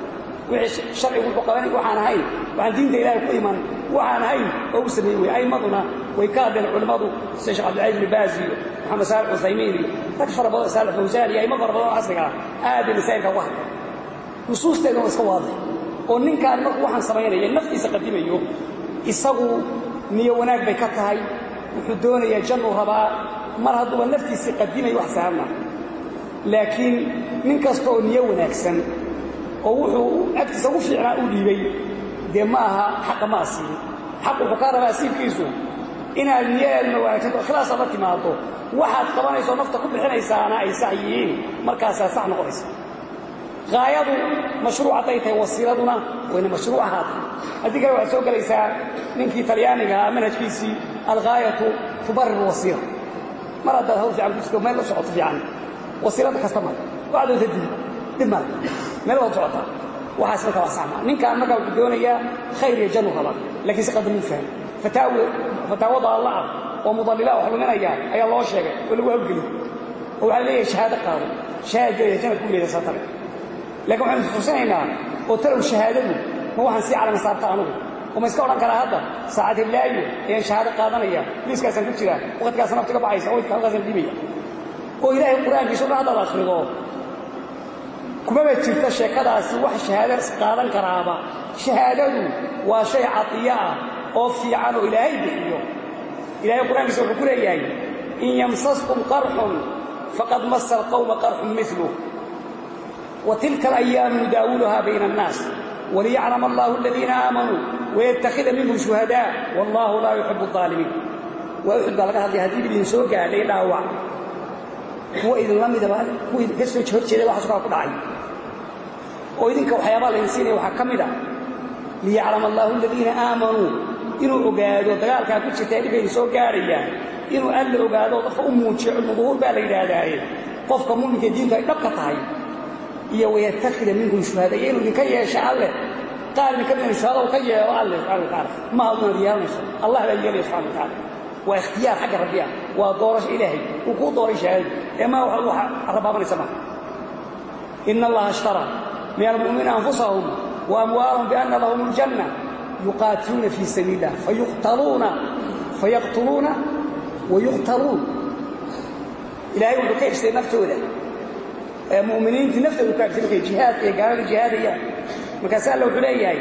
wixii sharcigu wuxuu qabanay waxaan ahayn waxaan diinta ilaahay ku iman waxaan ahayn oo u sameeyey wey aymaduna way ka hadleen culimmadu sida sheekh cabdilcaziz ibn baaz iyo maxamed saalix cuthaymiin iyo rag fara badan saalix fawsaan iyo aymo fara badan oo casriga ah aad bay masaa'ilka uga hadleen. Nusuusteeduna waa iska waadix oo ninkaan markuu waxaan samaynaya naftiisa qadimayo isagu niyo wanaag bay ka tahay. Wuxuu doonayaa jannuu rabaa mar hadduuba naftiisii qadimayo wax sahabna laakiin nin kasta oo niyo wanaagsan oo wuxuu agtiisa ugu fiicnaa u dhiibay dee ma aha xaqa ma asiibin xaq wuxuu kaa rabaa asiibkiisu inaad niyadeeduna wanaagsanto ikhlaasa la timaado. Waxaad qabanayso nafta ku bixinaysaana ay sax yihiin markaasaa sax noqonaysa haayadu mashruuc hadday tahay wasiiladuna wayna mashruuc ahaatay. Haddii kale waxaad soo gelaysaa ninkii talyaaniga ah manhajkiisii alghaayatu tubarir wasiila mar haddaad hawl fiican ku jirto meel la socoto fiican. Wasiilada kasta waxaad doonta dib dib male meel baad socotaa. Waxaas marka waa saxma. Ninkaan markaa wuxuu doonayaa khayr iyo jannu rabaa laakiin si qadamuu fahmay fataawi fataawada alla ah oo mudallila wax luminaya ayaa loo sheegay oo laakiin waxaynu xusinaynaa oo talow shahaadadu ma waxaan sii calama saarta anugu oo ma iska odhan karaa hadda saacad hillaayo ayaan shahaado qaadanaya. Liiskaasaan ku jiraa waqtigaas nafti ka baxaysa waqtiga halkaasaan dhiibaya oo ilaahay qur'aankiisa o dhan haddaad akhrido kumaba jirto sheekadaasi wax shahaado qaadan karaaba? Shahaadadu waa shay cadiyo ah oo fiican oo ilaahay bixiyo. Ilahay qur'aankiisa wuxuu ku leeyahay in yamsaskum qarxun faqad masa alqawma qarxun miluh wa tilka alayaamu nudaawuluhaa bayna annaas waliyaclam allahu aladiina aamanuu wayattakhida minhum shuhadaa wallahu laa yuxibu aalimiin waa uxud baa laga hadlaya haddii idin soo gaadhay dhaawac kuwa idinla midaba kuwa idinka soo hor jeeday waxaasu kaa ku dhacay. Oo idinka waxyaabaa laydin siinaya waxaa ka mid a. Liyaclam allahu aladiina aamanuu inuu ogaado dagaalkaa ku jirta dhibka idin soo gaadhayaan inuu alla ogaado dadka iyo wayattakhida minkum shuhada inuu idinka yeesha alleh qaar idinka midan shuhada ka yeelo alleh subxana wa tacaala. Ma adnaad yeelanayso allah baa yeelaya subxana wa tacaala. Waa ikhtiyaar xagga rabbi ah waa doorasho ilaahay. Uu kuu dooray shahaadadu ee maa waxa rabaabanaysa maaha ina allaha ishtaraa min almu'miniina anfusahum wa amwaalahum bianna lahum aljanna yuqaatiluuna fii sabiili illah fayuqtaluuna fayaqtuluuna wayuqtaluun ilaahay wuxuu mu'miniintii naftooda ku markay jihaadka iyo gaalada jihaadayaan. Markaase alla wuxuu leeyahay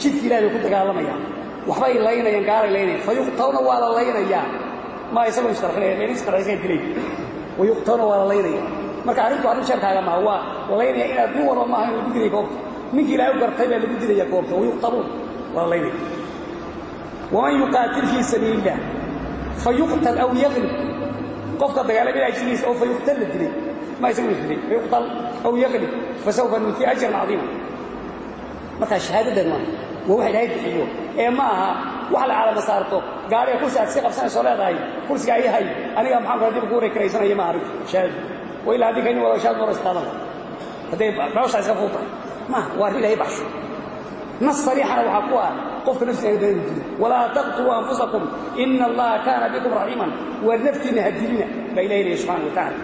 jidka ilahay bay ku dagaalamayaan waxbay laynayaan gaalay laynayaan. Fayuqtaluna waa la laynayaa ma isagoo isqarxisay dilay wayuqtaluna waa la laynaya. Marka arrintu arrin sheerkaaga maaha waa la laynaya inaad nin walba maaha in lagu dilay goobta. Ninkii ilaahay u gartay baa lagu dilaya goobta. Wayuqtaluun waa la laynaya. Waman yuqaatil fii sabiili illah fayuqtal aw yaglib qofka dagaalamada ajiriisa oo fayuqtal la dilay ma isagu dilay fayuqtal aw yaglib fasawfa nuti ajran cadiima markaa shahaadadan waa waa wax ilaahay bixiyo ee ma aha wax la calama saarto gaariga kursi aad sii qabsanayso leedahay kursiga ayahay aniga maxaan kula dib kugu rekaraysanaya ma arrintu shahaadadu wa ilaa haddii kayni wada shahaad mara isqaadan hadday nolosha iska fuuta ma waa arrin ilaahay baxsho nas sariixana waxaa ku ah qofka naftiina dana dilo walaa taqtuluu anfusakum ina allaha kaana bikum raxiiman waa naftiina hadilina baa ilahay leeyahy subxana wa tacaala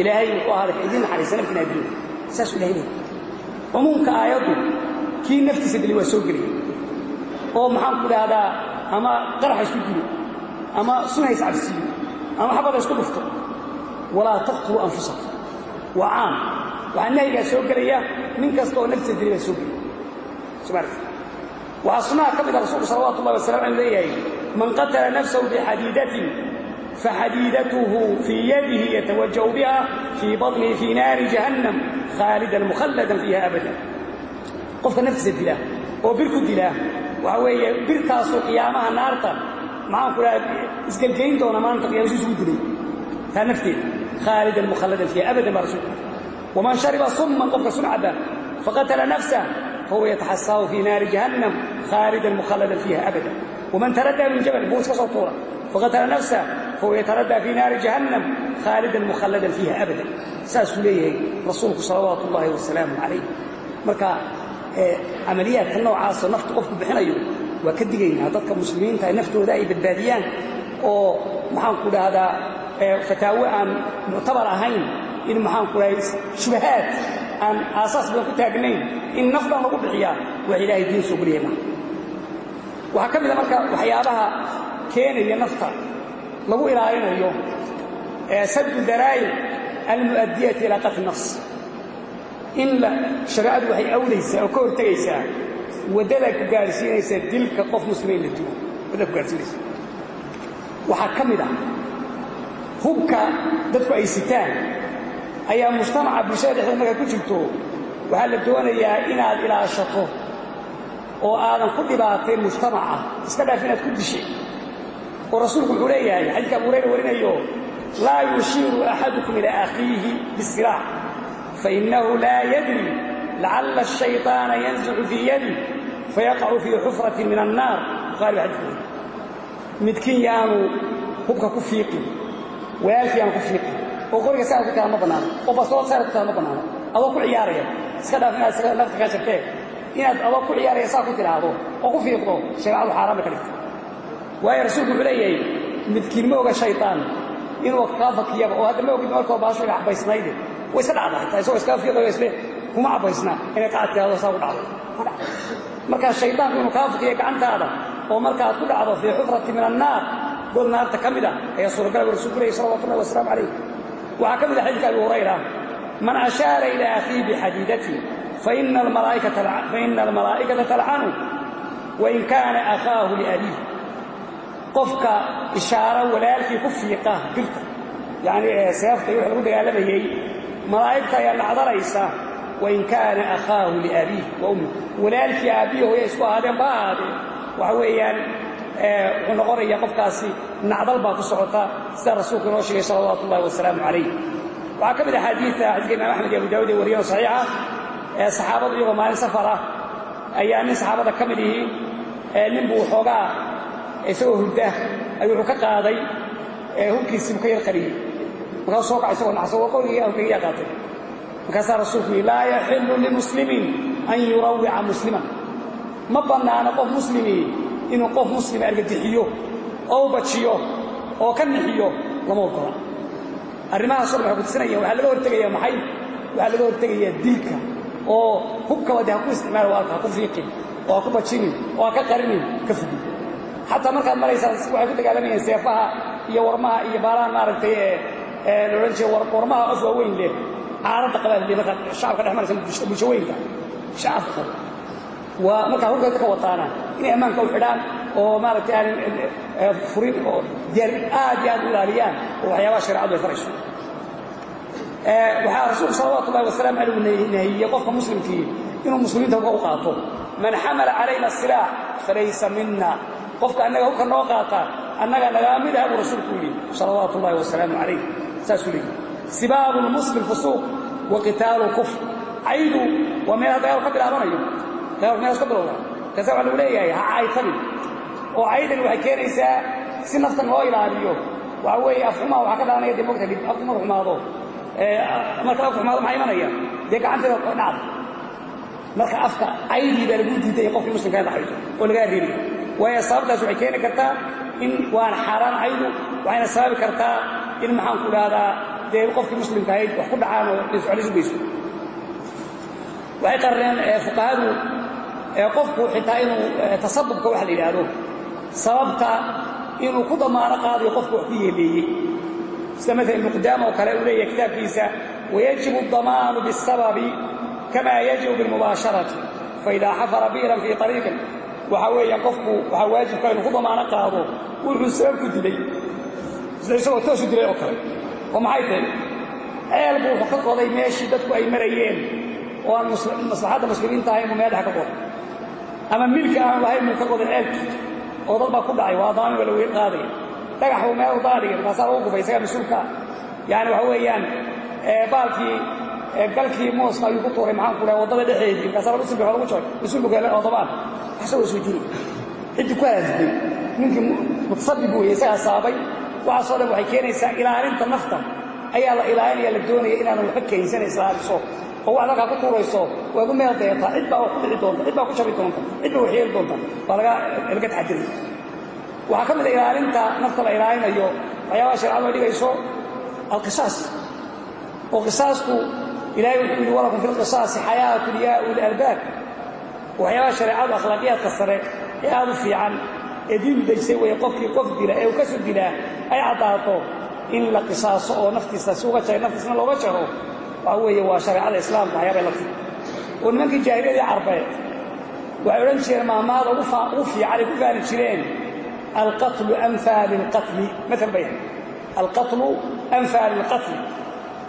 ilaahay wuxuu ahaaday ka idin naxariista naftiina hadilina saasuu ilahay leeyahy cumuumka aayaddu kii naftiisa dili waa soo gelaya oo maxaan ku dhahdaa ama qaraxa isku dilo ama sunays cabsiiyo ama xabada isku dhufto walaa taqtuluu anfusakum waa caam waxaa nahyigaa soo gelaya nin kasta oo naftiisa dili baa soo gelaya waxaa sunaha ka mid a rasuulku salawatu ullahi wasalam aluu leeyahay man qatala nafsahu bixadiidatin faxadiidatuhu fii yadihi yatawajau biha fii baطnihi fii naari jahannam khaalidan mukhalladan fiiha abadan qofka naftiisa dila oo bir ku dila waxaa weeye birtaasuu qiyaamaha naarta maxaan ku dhaha isgelgeyn doona maanta qiyaamasi isugu dilay taa nafteeda khaalidan mukhalladan fiiha abadan baa rasuulku waman shariba summan qofka sun cabba faqatala nafsah فهو يتحساه في نار جهنم خالدا مخلدا فيها أبدا ومن تردى من جبل بوس كسطورة فقتل نفسه فهو يتردى في نار جهنم خالدا مخلدا فيها أبدا ساسوليه رسولك صلوات الله والسلام عليه مركا عمليات النوع عاصر نفط قفك بحنايو وكدقين هذا المسلمين تاي نفتو دائي بالباديان oo maxaan ku dhahdaa fataawo aan muctabar ahayn in maxaan ku dhahay shubahaad aan aasaas badan ku taagnayn in nafdan lagu bixiyaa wax ilaahay diin soo geliya maa waxaa ka mid a marka waxyaabaha keenaya nafta lagu ilaalinayo saddu daraa'ic almu'adiyati ilaa qatli nafs. In shareecadu waxay awdaysaa oo ka hortegaysaa waddada ku gaadhsiinaysa dilka qof muslima in la dilo waddada ku gaadhsiinaysa waxaa ka mid ah hubka dadku ay sitaan ayaa mujtamaca bulshada dhexdeed markay ku jirto waxaa la doonayaa inaad ilaashato oo aadan ku dhibaatayn mujtamaca iska dhaaf inaad ku dishay oo rasuulku wuxuu leeyahay xadiidka abu hurayra warinayo laa yushiiru axadukum ilaa akhiihi bisilaax fainahu laa yadri lacalla ashayطaana yanzicu fii yadi fayaqacu fii xufratin min annaar. Buhaari baa xadidka midkiin yaanu hubka ku fiiqin walaalkii yaanu ku fiiqin oo qoriga saar ku taala ma bannaano oo bastood saar ku taala ma bannaano adoo ku ciyaaraya iska dhaaf inaad nafta kaa jartee inaad adoo ku ciyaaraya saa ku tidhaahdo oo ku fiiqdo shareecadu xaaraan bay ka dhigta waayo rasuulku wuxuu leeyahay midkiin ma oga shaytaan inuu kaa fakiyaba oo hadda ma ogid markoo baasho ina cabaysnayde way iska dhacda xitaa isagoo iskaga fiiqayo isle kuma cabaysna inay qaad tidhahdo saa ku dhacdo. Ma dhacdo markaa shaytaanku inuu kaa gacantaada oo markaad ku dhacdo fii xufrati min annaar god naarta ka mid ah ayaa suuragala bu rasulku leeyahy salawatu wasalaamu calayh. Waxaa ka mid a xadiidka abi hurayra man ashaara ilaa akhiihi bixadiidati faina almalaa'ikata talcanu wain kaana akhaahu liabiih qofka ishaaro walaalkii ku fiiqa birta yacni seefta iyo wax lagu dagaalamayey malaa'igta ayaa nacdaraysa wain kaana akhaahu liabiih wa ummi. Walaalkii aabbihi hooya isku ahaadeen ba ahaadee waxa weeyaan wuxuu noqonayaa qofkaasi nacdal baa ku socota sida rasuulku inoo sheegay salawaatu ullahi wasalaamu calayh waxaa ka mid a xadiidka xadiiska imaam axmed iyo abu daawud ee wariyaan saxiixa ee saxaabadu iyagoo maalin safar ah ayaa nin saxaabada ka mid ihi nin buu xoogaa isagoo hurda ayuu wuxuu ka qaaday hubkiisii buu ka yar qariyey markaasuu soo kaca isagoo nacso waa qowliga hubkaygaa qaatay. Markaasaa rasuulku yidhi laa yaxillu limuslimin an yurawica musliman. Ma bannaano qof muslimii inuu qof muslima argagixiyo oo bajiyo oo ka nixiyo lama ogola arrimahaasoo dhan waxay kutusinayaan waxaa laga hortegaya maxay? Waxaa laga hortegayaa dilka oo hubkaba dee ha ku isticmaala waalka ha ku fiiqin oo ha ku bajinin oo ha ka qarinin ka fogi xataa markaad maraysaan waxay ku dagaalamayeen seefaha iyo warmaha iyo baalahan maaragtay ee la odhan jiray warmaha of waaweyn leh caaradda qabaa le markaad shacabka dhex maraysa bulshaweynka shacabka. Qaba waa markaa hubka ka wataana inay ammaanka u xidhaan oo maaragtay aanan furin oo diyaar aad iyo aad u ilaaliyaan oo waxyaabaha shareecadu ay farayso. Waxaa rasuulku salawaatu ullahi wasalaamu calayh nahiyey qofka muslimkii inuu muslimiinta hubka u qaato. Man xamala calayna asilaax falaysa mina qofka annaga hubka noo qaata annaga nagaa mid ah buu rasuulku yidhi salawaatu ullahi wasalaamu calayh. Saasuu leeyihi sibaabu lmuslim fusuuq wa qitaalu kufr. Caydu waa meelaha dagaalku ka bilaabanayo. Dagaalku meelaas ka bilowda. Kaasa waxaa lagu leeyahay ha caytanin oo caydani waxay keenaysaa si naftan loo ilaaliyo. Waxa weeye afxumaa waxaa ka dhalanaya dee mogta afku marku xumaado. Marka afku xumaado maxaa imanaya. Dee gacanteeda dhacda. Marka afka caydii baa lagu diidaya qofkii muslimka in oo lagaa reebay waayo sababtaas waxay keeni kartaa in waan xaaraan caydu waxayna sababi kartaa in maxaan ku dhahdaa dee qofkii muslimka ahayd wax ku dhacaan oo iscolisu geyso waxay qarreen fuqahadu qofku xitaa inuu tasabubka waxa la yidhaahdo. Sababta inuu ku damaano qaadayo qofku wax ku yeeleeyey sida maala ibnu oo kale uu leeyahay kitaabkiisa wayajibu adamaanu biاsababi kama yajibu bilmubaasharati faidaa xafara biiran fii ariiqin waxaa weeyaan qofku waxaa waajibka inuu ku damaano qaado wuxuu sabab ku dilay. Isagoo oo kale? Oo maxay tahay? Ceel buu wuxuu ka qoday meeshii dadku ay marayeen oo aan maslaxadda muslimiinta ahayn buu meedhex ka qoday. Ama milka aan lahayn buu ka qoday ceelkii oo dad baa ku dhacay waa daamin waa la weyn qaadaya. Dhagax buu meel daadhigay markaasaa lagu gufay isagaa mas'uulkaa yaani waxa weeyaan baalkii galkii mooska ayuu ku tuuray maxaan ku dhahay waddada dhexeedii. Markaasaa lagu silbi lagu kale oodobaan waxsagoo soo jiri. Ciddii ku halaagtay ninkii mutasabib weeye isagaa saabay. Waxaasoo dhan waxay keenaysaa ilaalinta nafta. Ayaa la ilaalinaya la doonaya inaanan waxba keensan islaaliso oo waxad halkaa ku tuurayso waa gu meel deetaa cid baa ku dhici doonta cid baa ku jabi doonta cid baa wax yeeli doonta. Baa laga taxadiray waxaa ka mid a ilaalinta nafta la ilaalinayo. Waxyaabaha sharecadu ay dhigayso alqisaas oo qisaasku ilahay wuxuu yidhi walakum fi lqisaasi xayaatun yaa uli waxyaabaha shareecadu akhlaaqiyaadka sare ee aad u fiican ee dejisay weeye qofkii qof dila ee uu ka soo dilaa ay caddaato in la qisaaso oo naftiisa si uga jaro naftiisna looga jaro. Waxa weeye waa shareecada islaamka waxyaabay la timi oo nimankii jaahiliyadii carbeed waxay odhan jireen maamaada ugu fiican ay ku faani jireen alqatlu anfaa lilqatli maal bay. Alqatlu anfaa lilqatli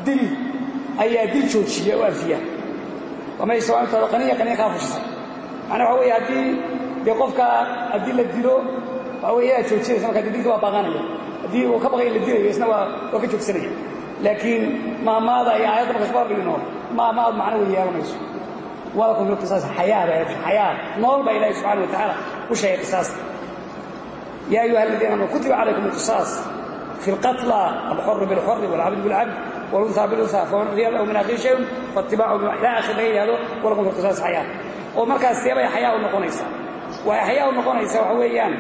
dil ayaa dil joojiya oo anfiya wamayse waa intooda qaniya kaa fushisa macnaa waxa weeye haddii dee qofka haddii la dilo waxa weye yaa joojinaysa marka dee dilka waa baaqanaya haddii uu ka baqay in la dilayo isna waa waa ka joogsanaya. Laakiin maamaada iyo aayadda marka isbar dhigno maamaad macno weyn yeelanayso. Walakum fi qisaas xayaa baa xayaa nool baa ilaahi subxana wa tacaala u sheegay qisaasta yaa ayuha aladiina amanu kutiba calaykum alqisaas fi lqatla alxuru bilxuri walcabd bilcabd والأنثى بالأنثى فمن عفي له من أخيه شيء فاتباع إلى آخر laga yihahdo walakum fi الqisaas xayaa oo markaas seebay xayaa u noqonaysaa waa xayaa u noqonaysaa waxa weeyaan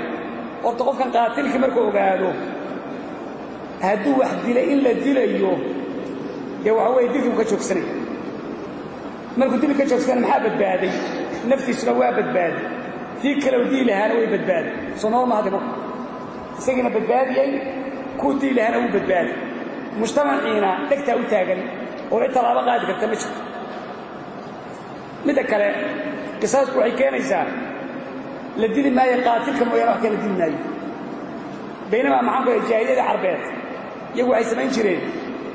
horta qofkan qaatilkii markuu ogaado hadduu wax dilay in la dilayo dee waxa weeye dilkii buu ka joogsanaya markuu dilki ka joogsanaya maxaa badbaaday naftiisuna waa badbaaday tii kalew dii lahaana way badbaaday soo nool mahadi marka isagiina badbaadiyey kuu dii lahaana wuu badbaaday mujtamaciina dhegtaa u taagan oo cid tallaabo qaadi karta ma jirto. Midda kale qisaasku waxay keenaysaa la dili maayo qaatilka mooyaane wax kala dili maayo. Baynamaa maxaan ku jaahiliyada carbeed? Iyagu waxay samayn jireen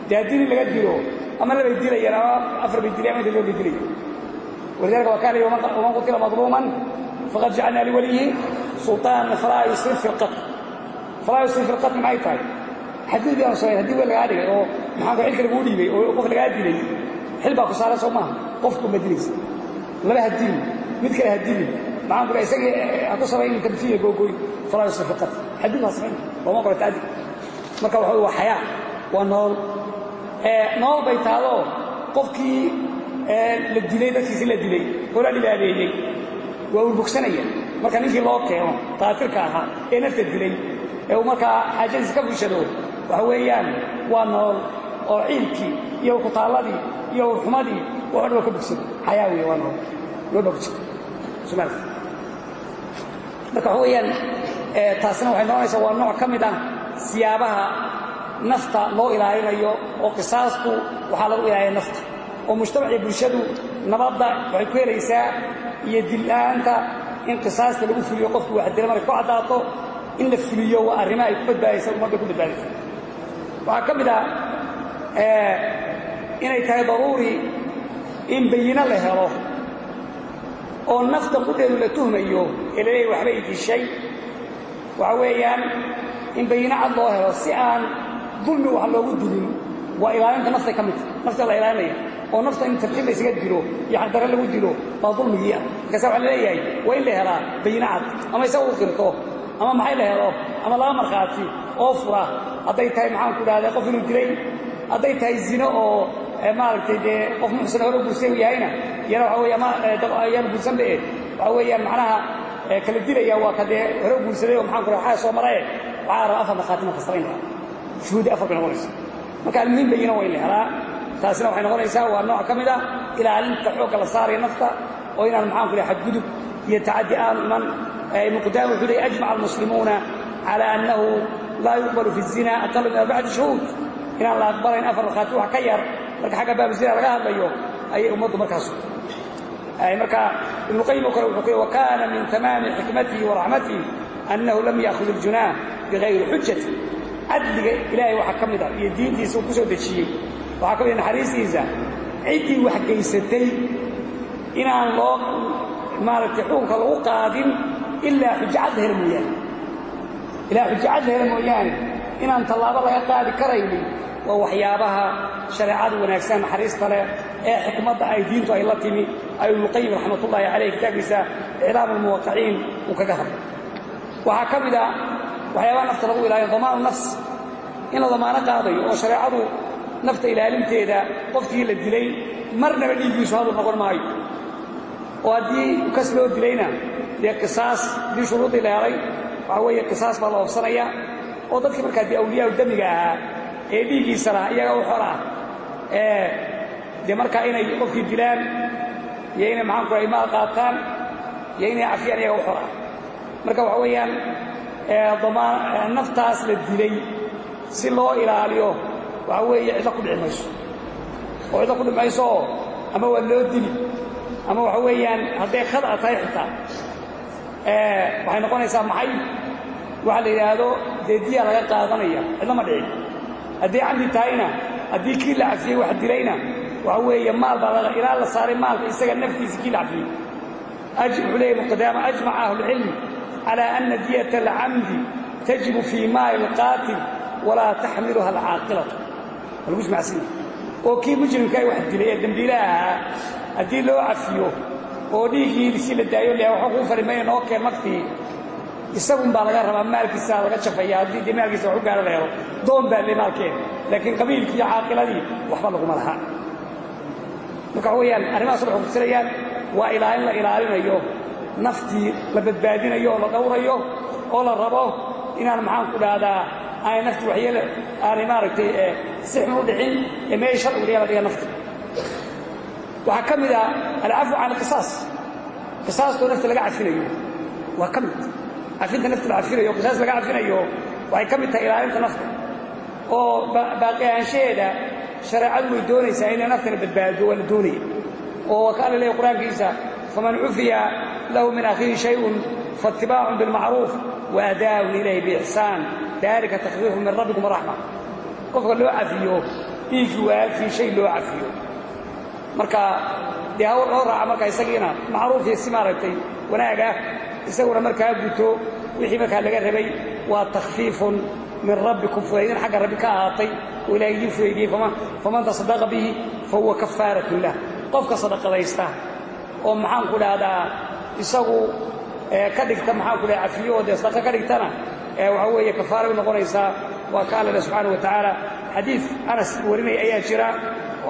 dee laga dilo ama labay dilayaan ama afar bay dilayan ama bay dilaya walidalika wa kaana waman qutila madluuman faqad jacalnaa liwaliyihi sulطaanan falaa yusrif fi lqatl falaa yusrif fi lqatl maxay tahay xadiid baanu samayn haddii weel lagaa dhigay oo maxaan ku xilka laguu dhiibay oo qof lagaa dilay xil baa ku saaran soo maaha. Qofku ma dilaysa laba ha dilin mid kale ha dilin maxaan ku dhahay isagii ha ku samaynin tamfiiya googooy falaa yusrif fi lqatl xadiid baa samayn looma qoro tacdi marka waxa waa xayaa waa nool. Nool bay taadoo qofkii la dilay dadkiisi la dilay oo la dhibaabeeyey waa uu bogsanaya. Marka ninkii loo keeno qaatilka ahaa ee nafta dilay ee uu markaa xaajadiisa ka fushado waxa weeyaan waa nool oo ciilkii iyo kutaalladii iyo urxumadii waxo dhan waa ka bogsado xayaa weeye waa nool. Noo baa ku jirta somaal marka waxa weeyaan taasina waxay noqonaysaa waa nooc ka mid ah siyaabaha nafta loo ilaalinayo oo qisaastu waxaa lagu ilaaliya nafta. Oo mujtamaciyo bulshadu nabadda waxay ku helaysaa iyo dil-aanta in qisaasta lagu fuliyo qofku wax dila markay ku caddaato in la fuliyo waa arrimo ay ku badbaadaysa ummadda ku badbaadaysa waxaa ka mid ah inay tahay daruuri in bayino la helo oo nafta qudheedu la tuhmayo ee la leeyahy waxbay dishay waxa weeyaan in bayino cad loo helo si aan dulmi wax loogu dilin waa ilaalinta naftay ka midta nafta la ilaalinaya oo nafta in tartiib la ysaga dilo iyo xaqdarre lagu dilo baa dulmigii ah. Markaasa waxa la leeyahay waa in la helaa bayino cad ama isaga u qirto ama maxay la helo ama laba markhaati oo fura hadday tahay maxaan ku dhahda qof inuu dilay hadday tahay zino oo maaragtay dee qof muxsana hore guursan yahayna? Iyana waxa weeye ama ayaan guursanba e waxa weeyaan macnaha kala dilaya waa ka dee hore guursaday oo maxaan ku dhaha waxaa soo marae waxaa raba afar markhaati marka samayn lahaa shuhuudi afar bay noqonaysa marka almuhim bayina waa in la helaa. Taasina waxay noqonaysaa waa nooc ka mid ah ilaalinta xoogga la saaraya nafta oo inaan maxaan ku dhaha xadgudub iyo tacaddi aanu iman. Ibnu qudaama wuxuu leey ajmaca almuslimuuna cala annahu laa yuqbalu fi الzina aqala min arbacati shuhuud inaan la aqbalayn afar markhaati wax ka yar marka xagga baabu zina laga hadlayo ayay ummaddu markaas marka ibnu qayim oo kale wuxuu ku wa kana min tamaami xikmatihi waraxmatihi annahu lam yaakhud اljunaah bigayri xujati cadliga ilaahay waxaa ka mid ah iyo diintiisa uu ku soo dejiyey waxaa ka mid naxariistiisa ciddii wax gaysatay inaan loo maaragtay xukunka lagu qaadin ilaa xujacad la hela mooyaane ilaa la hela mooyaane inaan tallaabo laga qaadi karaynin waa waxyaabaha shareecada wanaagsan naxariista leh ee xikmadda ay diintu ay la timi. Ay ibnuqayim raxmatullaahi caleyh kitaabkiisa iclaam almuwaqixiin uu kaga hadlay. Waxaa ka mid a waxyaabaha nafta lagu ilaaliyo damaanu nafs. In la damaano qaadayo oo shareecadu nafta ilaalinteeda qofkii la dilay marnaba dhiiggiisu hadul noqon maayo. Oo haddii kas loo dilayna dee qisaas haddii shuruuddii la helay waxaa weeye qisaas baa la oobsanaya oo dadkii markaa dee awliyaa damiga ahaa ee dhiiggiisa lahaa iyaga u xor ah ee dee markaa inay qofkii dilaan iyo inay maxaan ku rahay maal qaataan iyo inay cafiyaan iyaga u xor ah marka waxa weeyaan naftaas la dilay si loo ilaaliyo waxa weeye cidlo ku dhici mayso. Oo cidlo ku dhici maysooo ama waa loo dili ama waxa weeyaan hadday khada tahay xitaa waxay noqonaysaa maxay? Waxaa la yidhaahdo dee diyaa laga qaadanaya. Cidlama dhicin hadday camdi tahayna haddii kii la cafiyey wax dilayna waxa weeye maal baa ilaa la saaray maalka isaga naftiisa kii la cafiyey wuxuu leeyahy muqadaama ajmaca ahlucilm calaa ana diyata alcamdi tajibu fii maali alqaatil walaa taxmiluha alcaaqilatu. Algus macsin oo kii mujrimkaay wax dilay ee dembiile ahaa haddii loo cafiyo oo dhiiggii la daayo le waxba kuu farimaya noo keen naftii isagun baa laga rabaa maalkiisaa laga jafaya haddii dee maalkiisa wax u gaara doon baa le maalkeen laakiin qabiilkii iyo caaqiladii waxba laguma laha. Marka waxa weyaan arrimahaas waxay kufasinayaan waa ilaalin la ilaalinayo naftii la badbaadinayo oo la dhawrayo oo la rabo inaan maxaan ku dhahdaa aanay nafti waxyeele aanay maaragtay eh, sixun u dhicin ee meeshii sharcigu dhiga la dhiga nafta waxaa ka mid ah alcafu can alqisaas qisaastoo nafta laga cafinayo. Waa ka mid. Cafinta nafta la cafinayo qisaas laga cafinayo waxay ka mid tahay ilaalinta nafta. Oo baaqi ahaanshaheeda shareecadu way doonaysaa inay naftana badbaado waa la doonaya oo ka alla leeyahy qur'aankiisa faman cufiya lahu min akhiihi shayun faatibaacun bilmacruuf waadaa'un ilayhi biixsaan dalika takhfiifun min rabbikum waraxma qofka loo cafiyo dhiiggii waafii shay loo cafiyo marka dee hawl loo raaca marka isagiina macruuf iyo si maaragtay wanaag ah isaguna markaa guto wixii markaa laga rabay waa takhfiifun min rabbikum fudaydin xagga rabbi ka ahaatay oo ilahay idiin fudaydiyey faman tasadaqa bihi fahuwa kafaaratun lah. Qofka sadaqadaysta oo maxaanku dhahdaa isagu ka dhigta maxaanku dhaha cafiyo oo dee sadaqa ka dhigtana waxaa weeye kafaara bay noqonaysaa waa ka alleh subxaana wa tacaala xadiid anas warinaya ayaa jira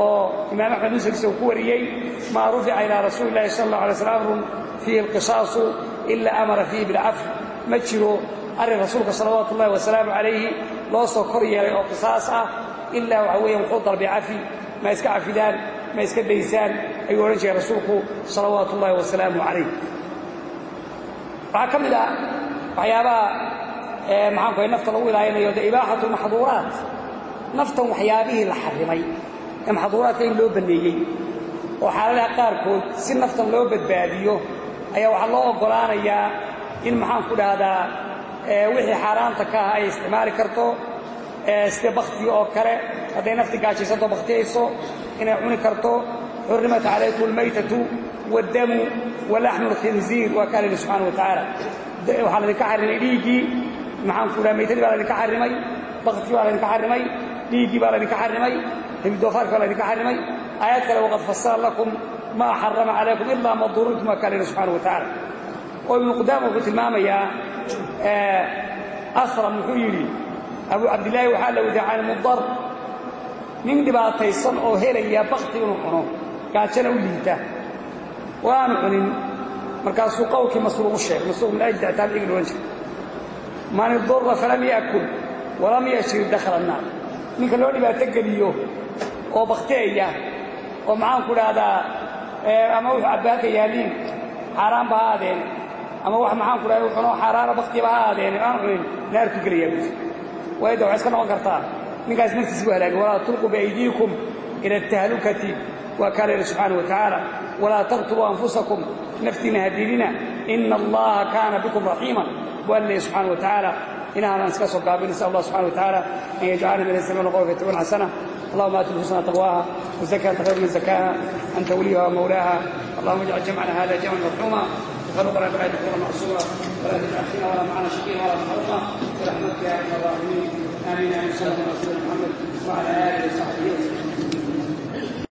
oo imaam axmed muslimkiisa uu ku wariyey maa rufica ilaa rasuuli illahi sala allah alay slam amrun fiihi alqisaasu ilaa amara fiihi bilcafw ma jiro arrin rasuulka salawaatu ullahi wasalaamu calayhi loo soo kor yeelay oo qisaas ah ilaa waxa weeyaan wuxuu dalbay cafi ma iska cafidaan ma iska daysaan ayuu odhan jiray rasuulku salawaatu ullahi wasalaamu calayh waxaa ka mid ah waxyaabaha maxaanku hay nafta lagu ilaayanayo de ibaaxatu maxduuraat naftan waxyaabihii la xarrimay ee maxduuraadka in loo banneeyey oo xaaladaha qaarkood si naftan loo badbaadiyo ayaa waxaa loo oggolaanayaa in maxaanku dhahdaa wixii xaaraanta ka ah ay isticmaali karto sida baktiga oo kale hadday nafti gaajaysanto baktiyayso inay cuni karto xurrimat calaykum almaytatu waaddamu walaxmu alkhinziir waa kaa lihi subxana wa tacaala. Waxaa laydinka xarrimay dhiiggii maxaanku dhaha maytadii baa laydinka xarrimay baktigii baa laydinka xarrimay dhiiggii baa laydinka xarrimay hibidoofaarkii baa laydinka xarrimay. Aayad kale waqad fasala lakum maa xarama calaykum ilaa ma dururtum waa kaa lihi subxana wa tacaala. Oo ibnu qudaama wuxuu tilmaamayaa asram wuxuu yidhi abu cabdillaahi waxaa la wadiya can mudar nin dhibaataysan oo helaya bakti inuu cuno gaajana u liita. Oo aanu cunin markaasuu qowlkii masruuq u sheegay masruuq min ajli taabiciga loodhan jiray. Man idurra falam yaakul walam yashir dakhala annaar ninka loo dhibaato geliyo oo bakteeya oo maxaanku dhahdaa ama wuxuu cabbaanka yaaliin xaaraan ba ha aadeen ama wax maxaanku dhahay cuno xaaraana baktiba ha aadeen aan cunin naarku gelayaa buui waayadda waxay iska noqon kartaa. Ninkaas naftiis bu halaagay. Walaa tulquu biaydiikum ila atahlukati waa kaa leehi subxaana wa tacaala walaa taqtuluu anfusakum naftiina hadiidina ina allaha kaana bikum raxiiman waa leehi subxaana wa tacaala inaanan iska soo gaabin nasal allah subxana watacaala an yajcalna min yastamicuuna qawla faytabicuuna xasana allahuma aati lxusna taqwaha wazakha anta khayru man zakaha anta waliyaha mawlaaha allahuma ajcal jamcana hada jamcan marxuuma وخلقنا بلا تكون مقصورا ولا تتأخينا ولا معنا شقيا ولا تحرقنا برحمتك يا ارحم الراحمين. امين امين صلى الله على محمد وعلى اله وصحبه وسلم.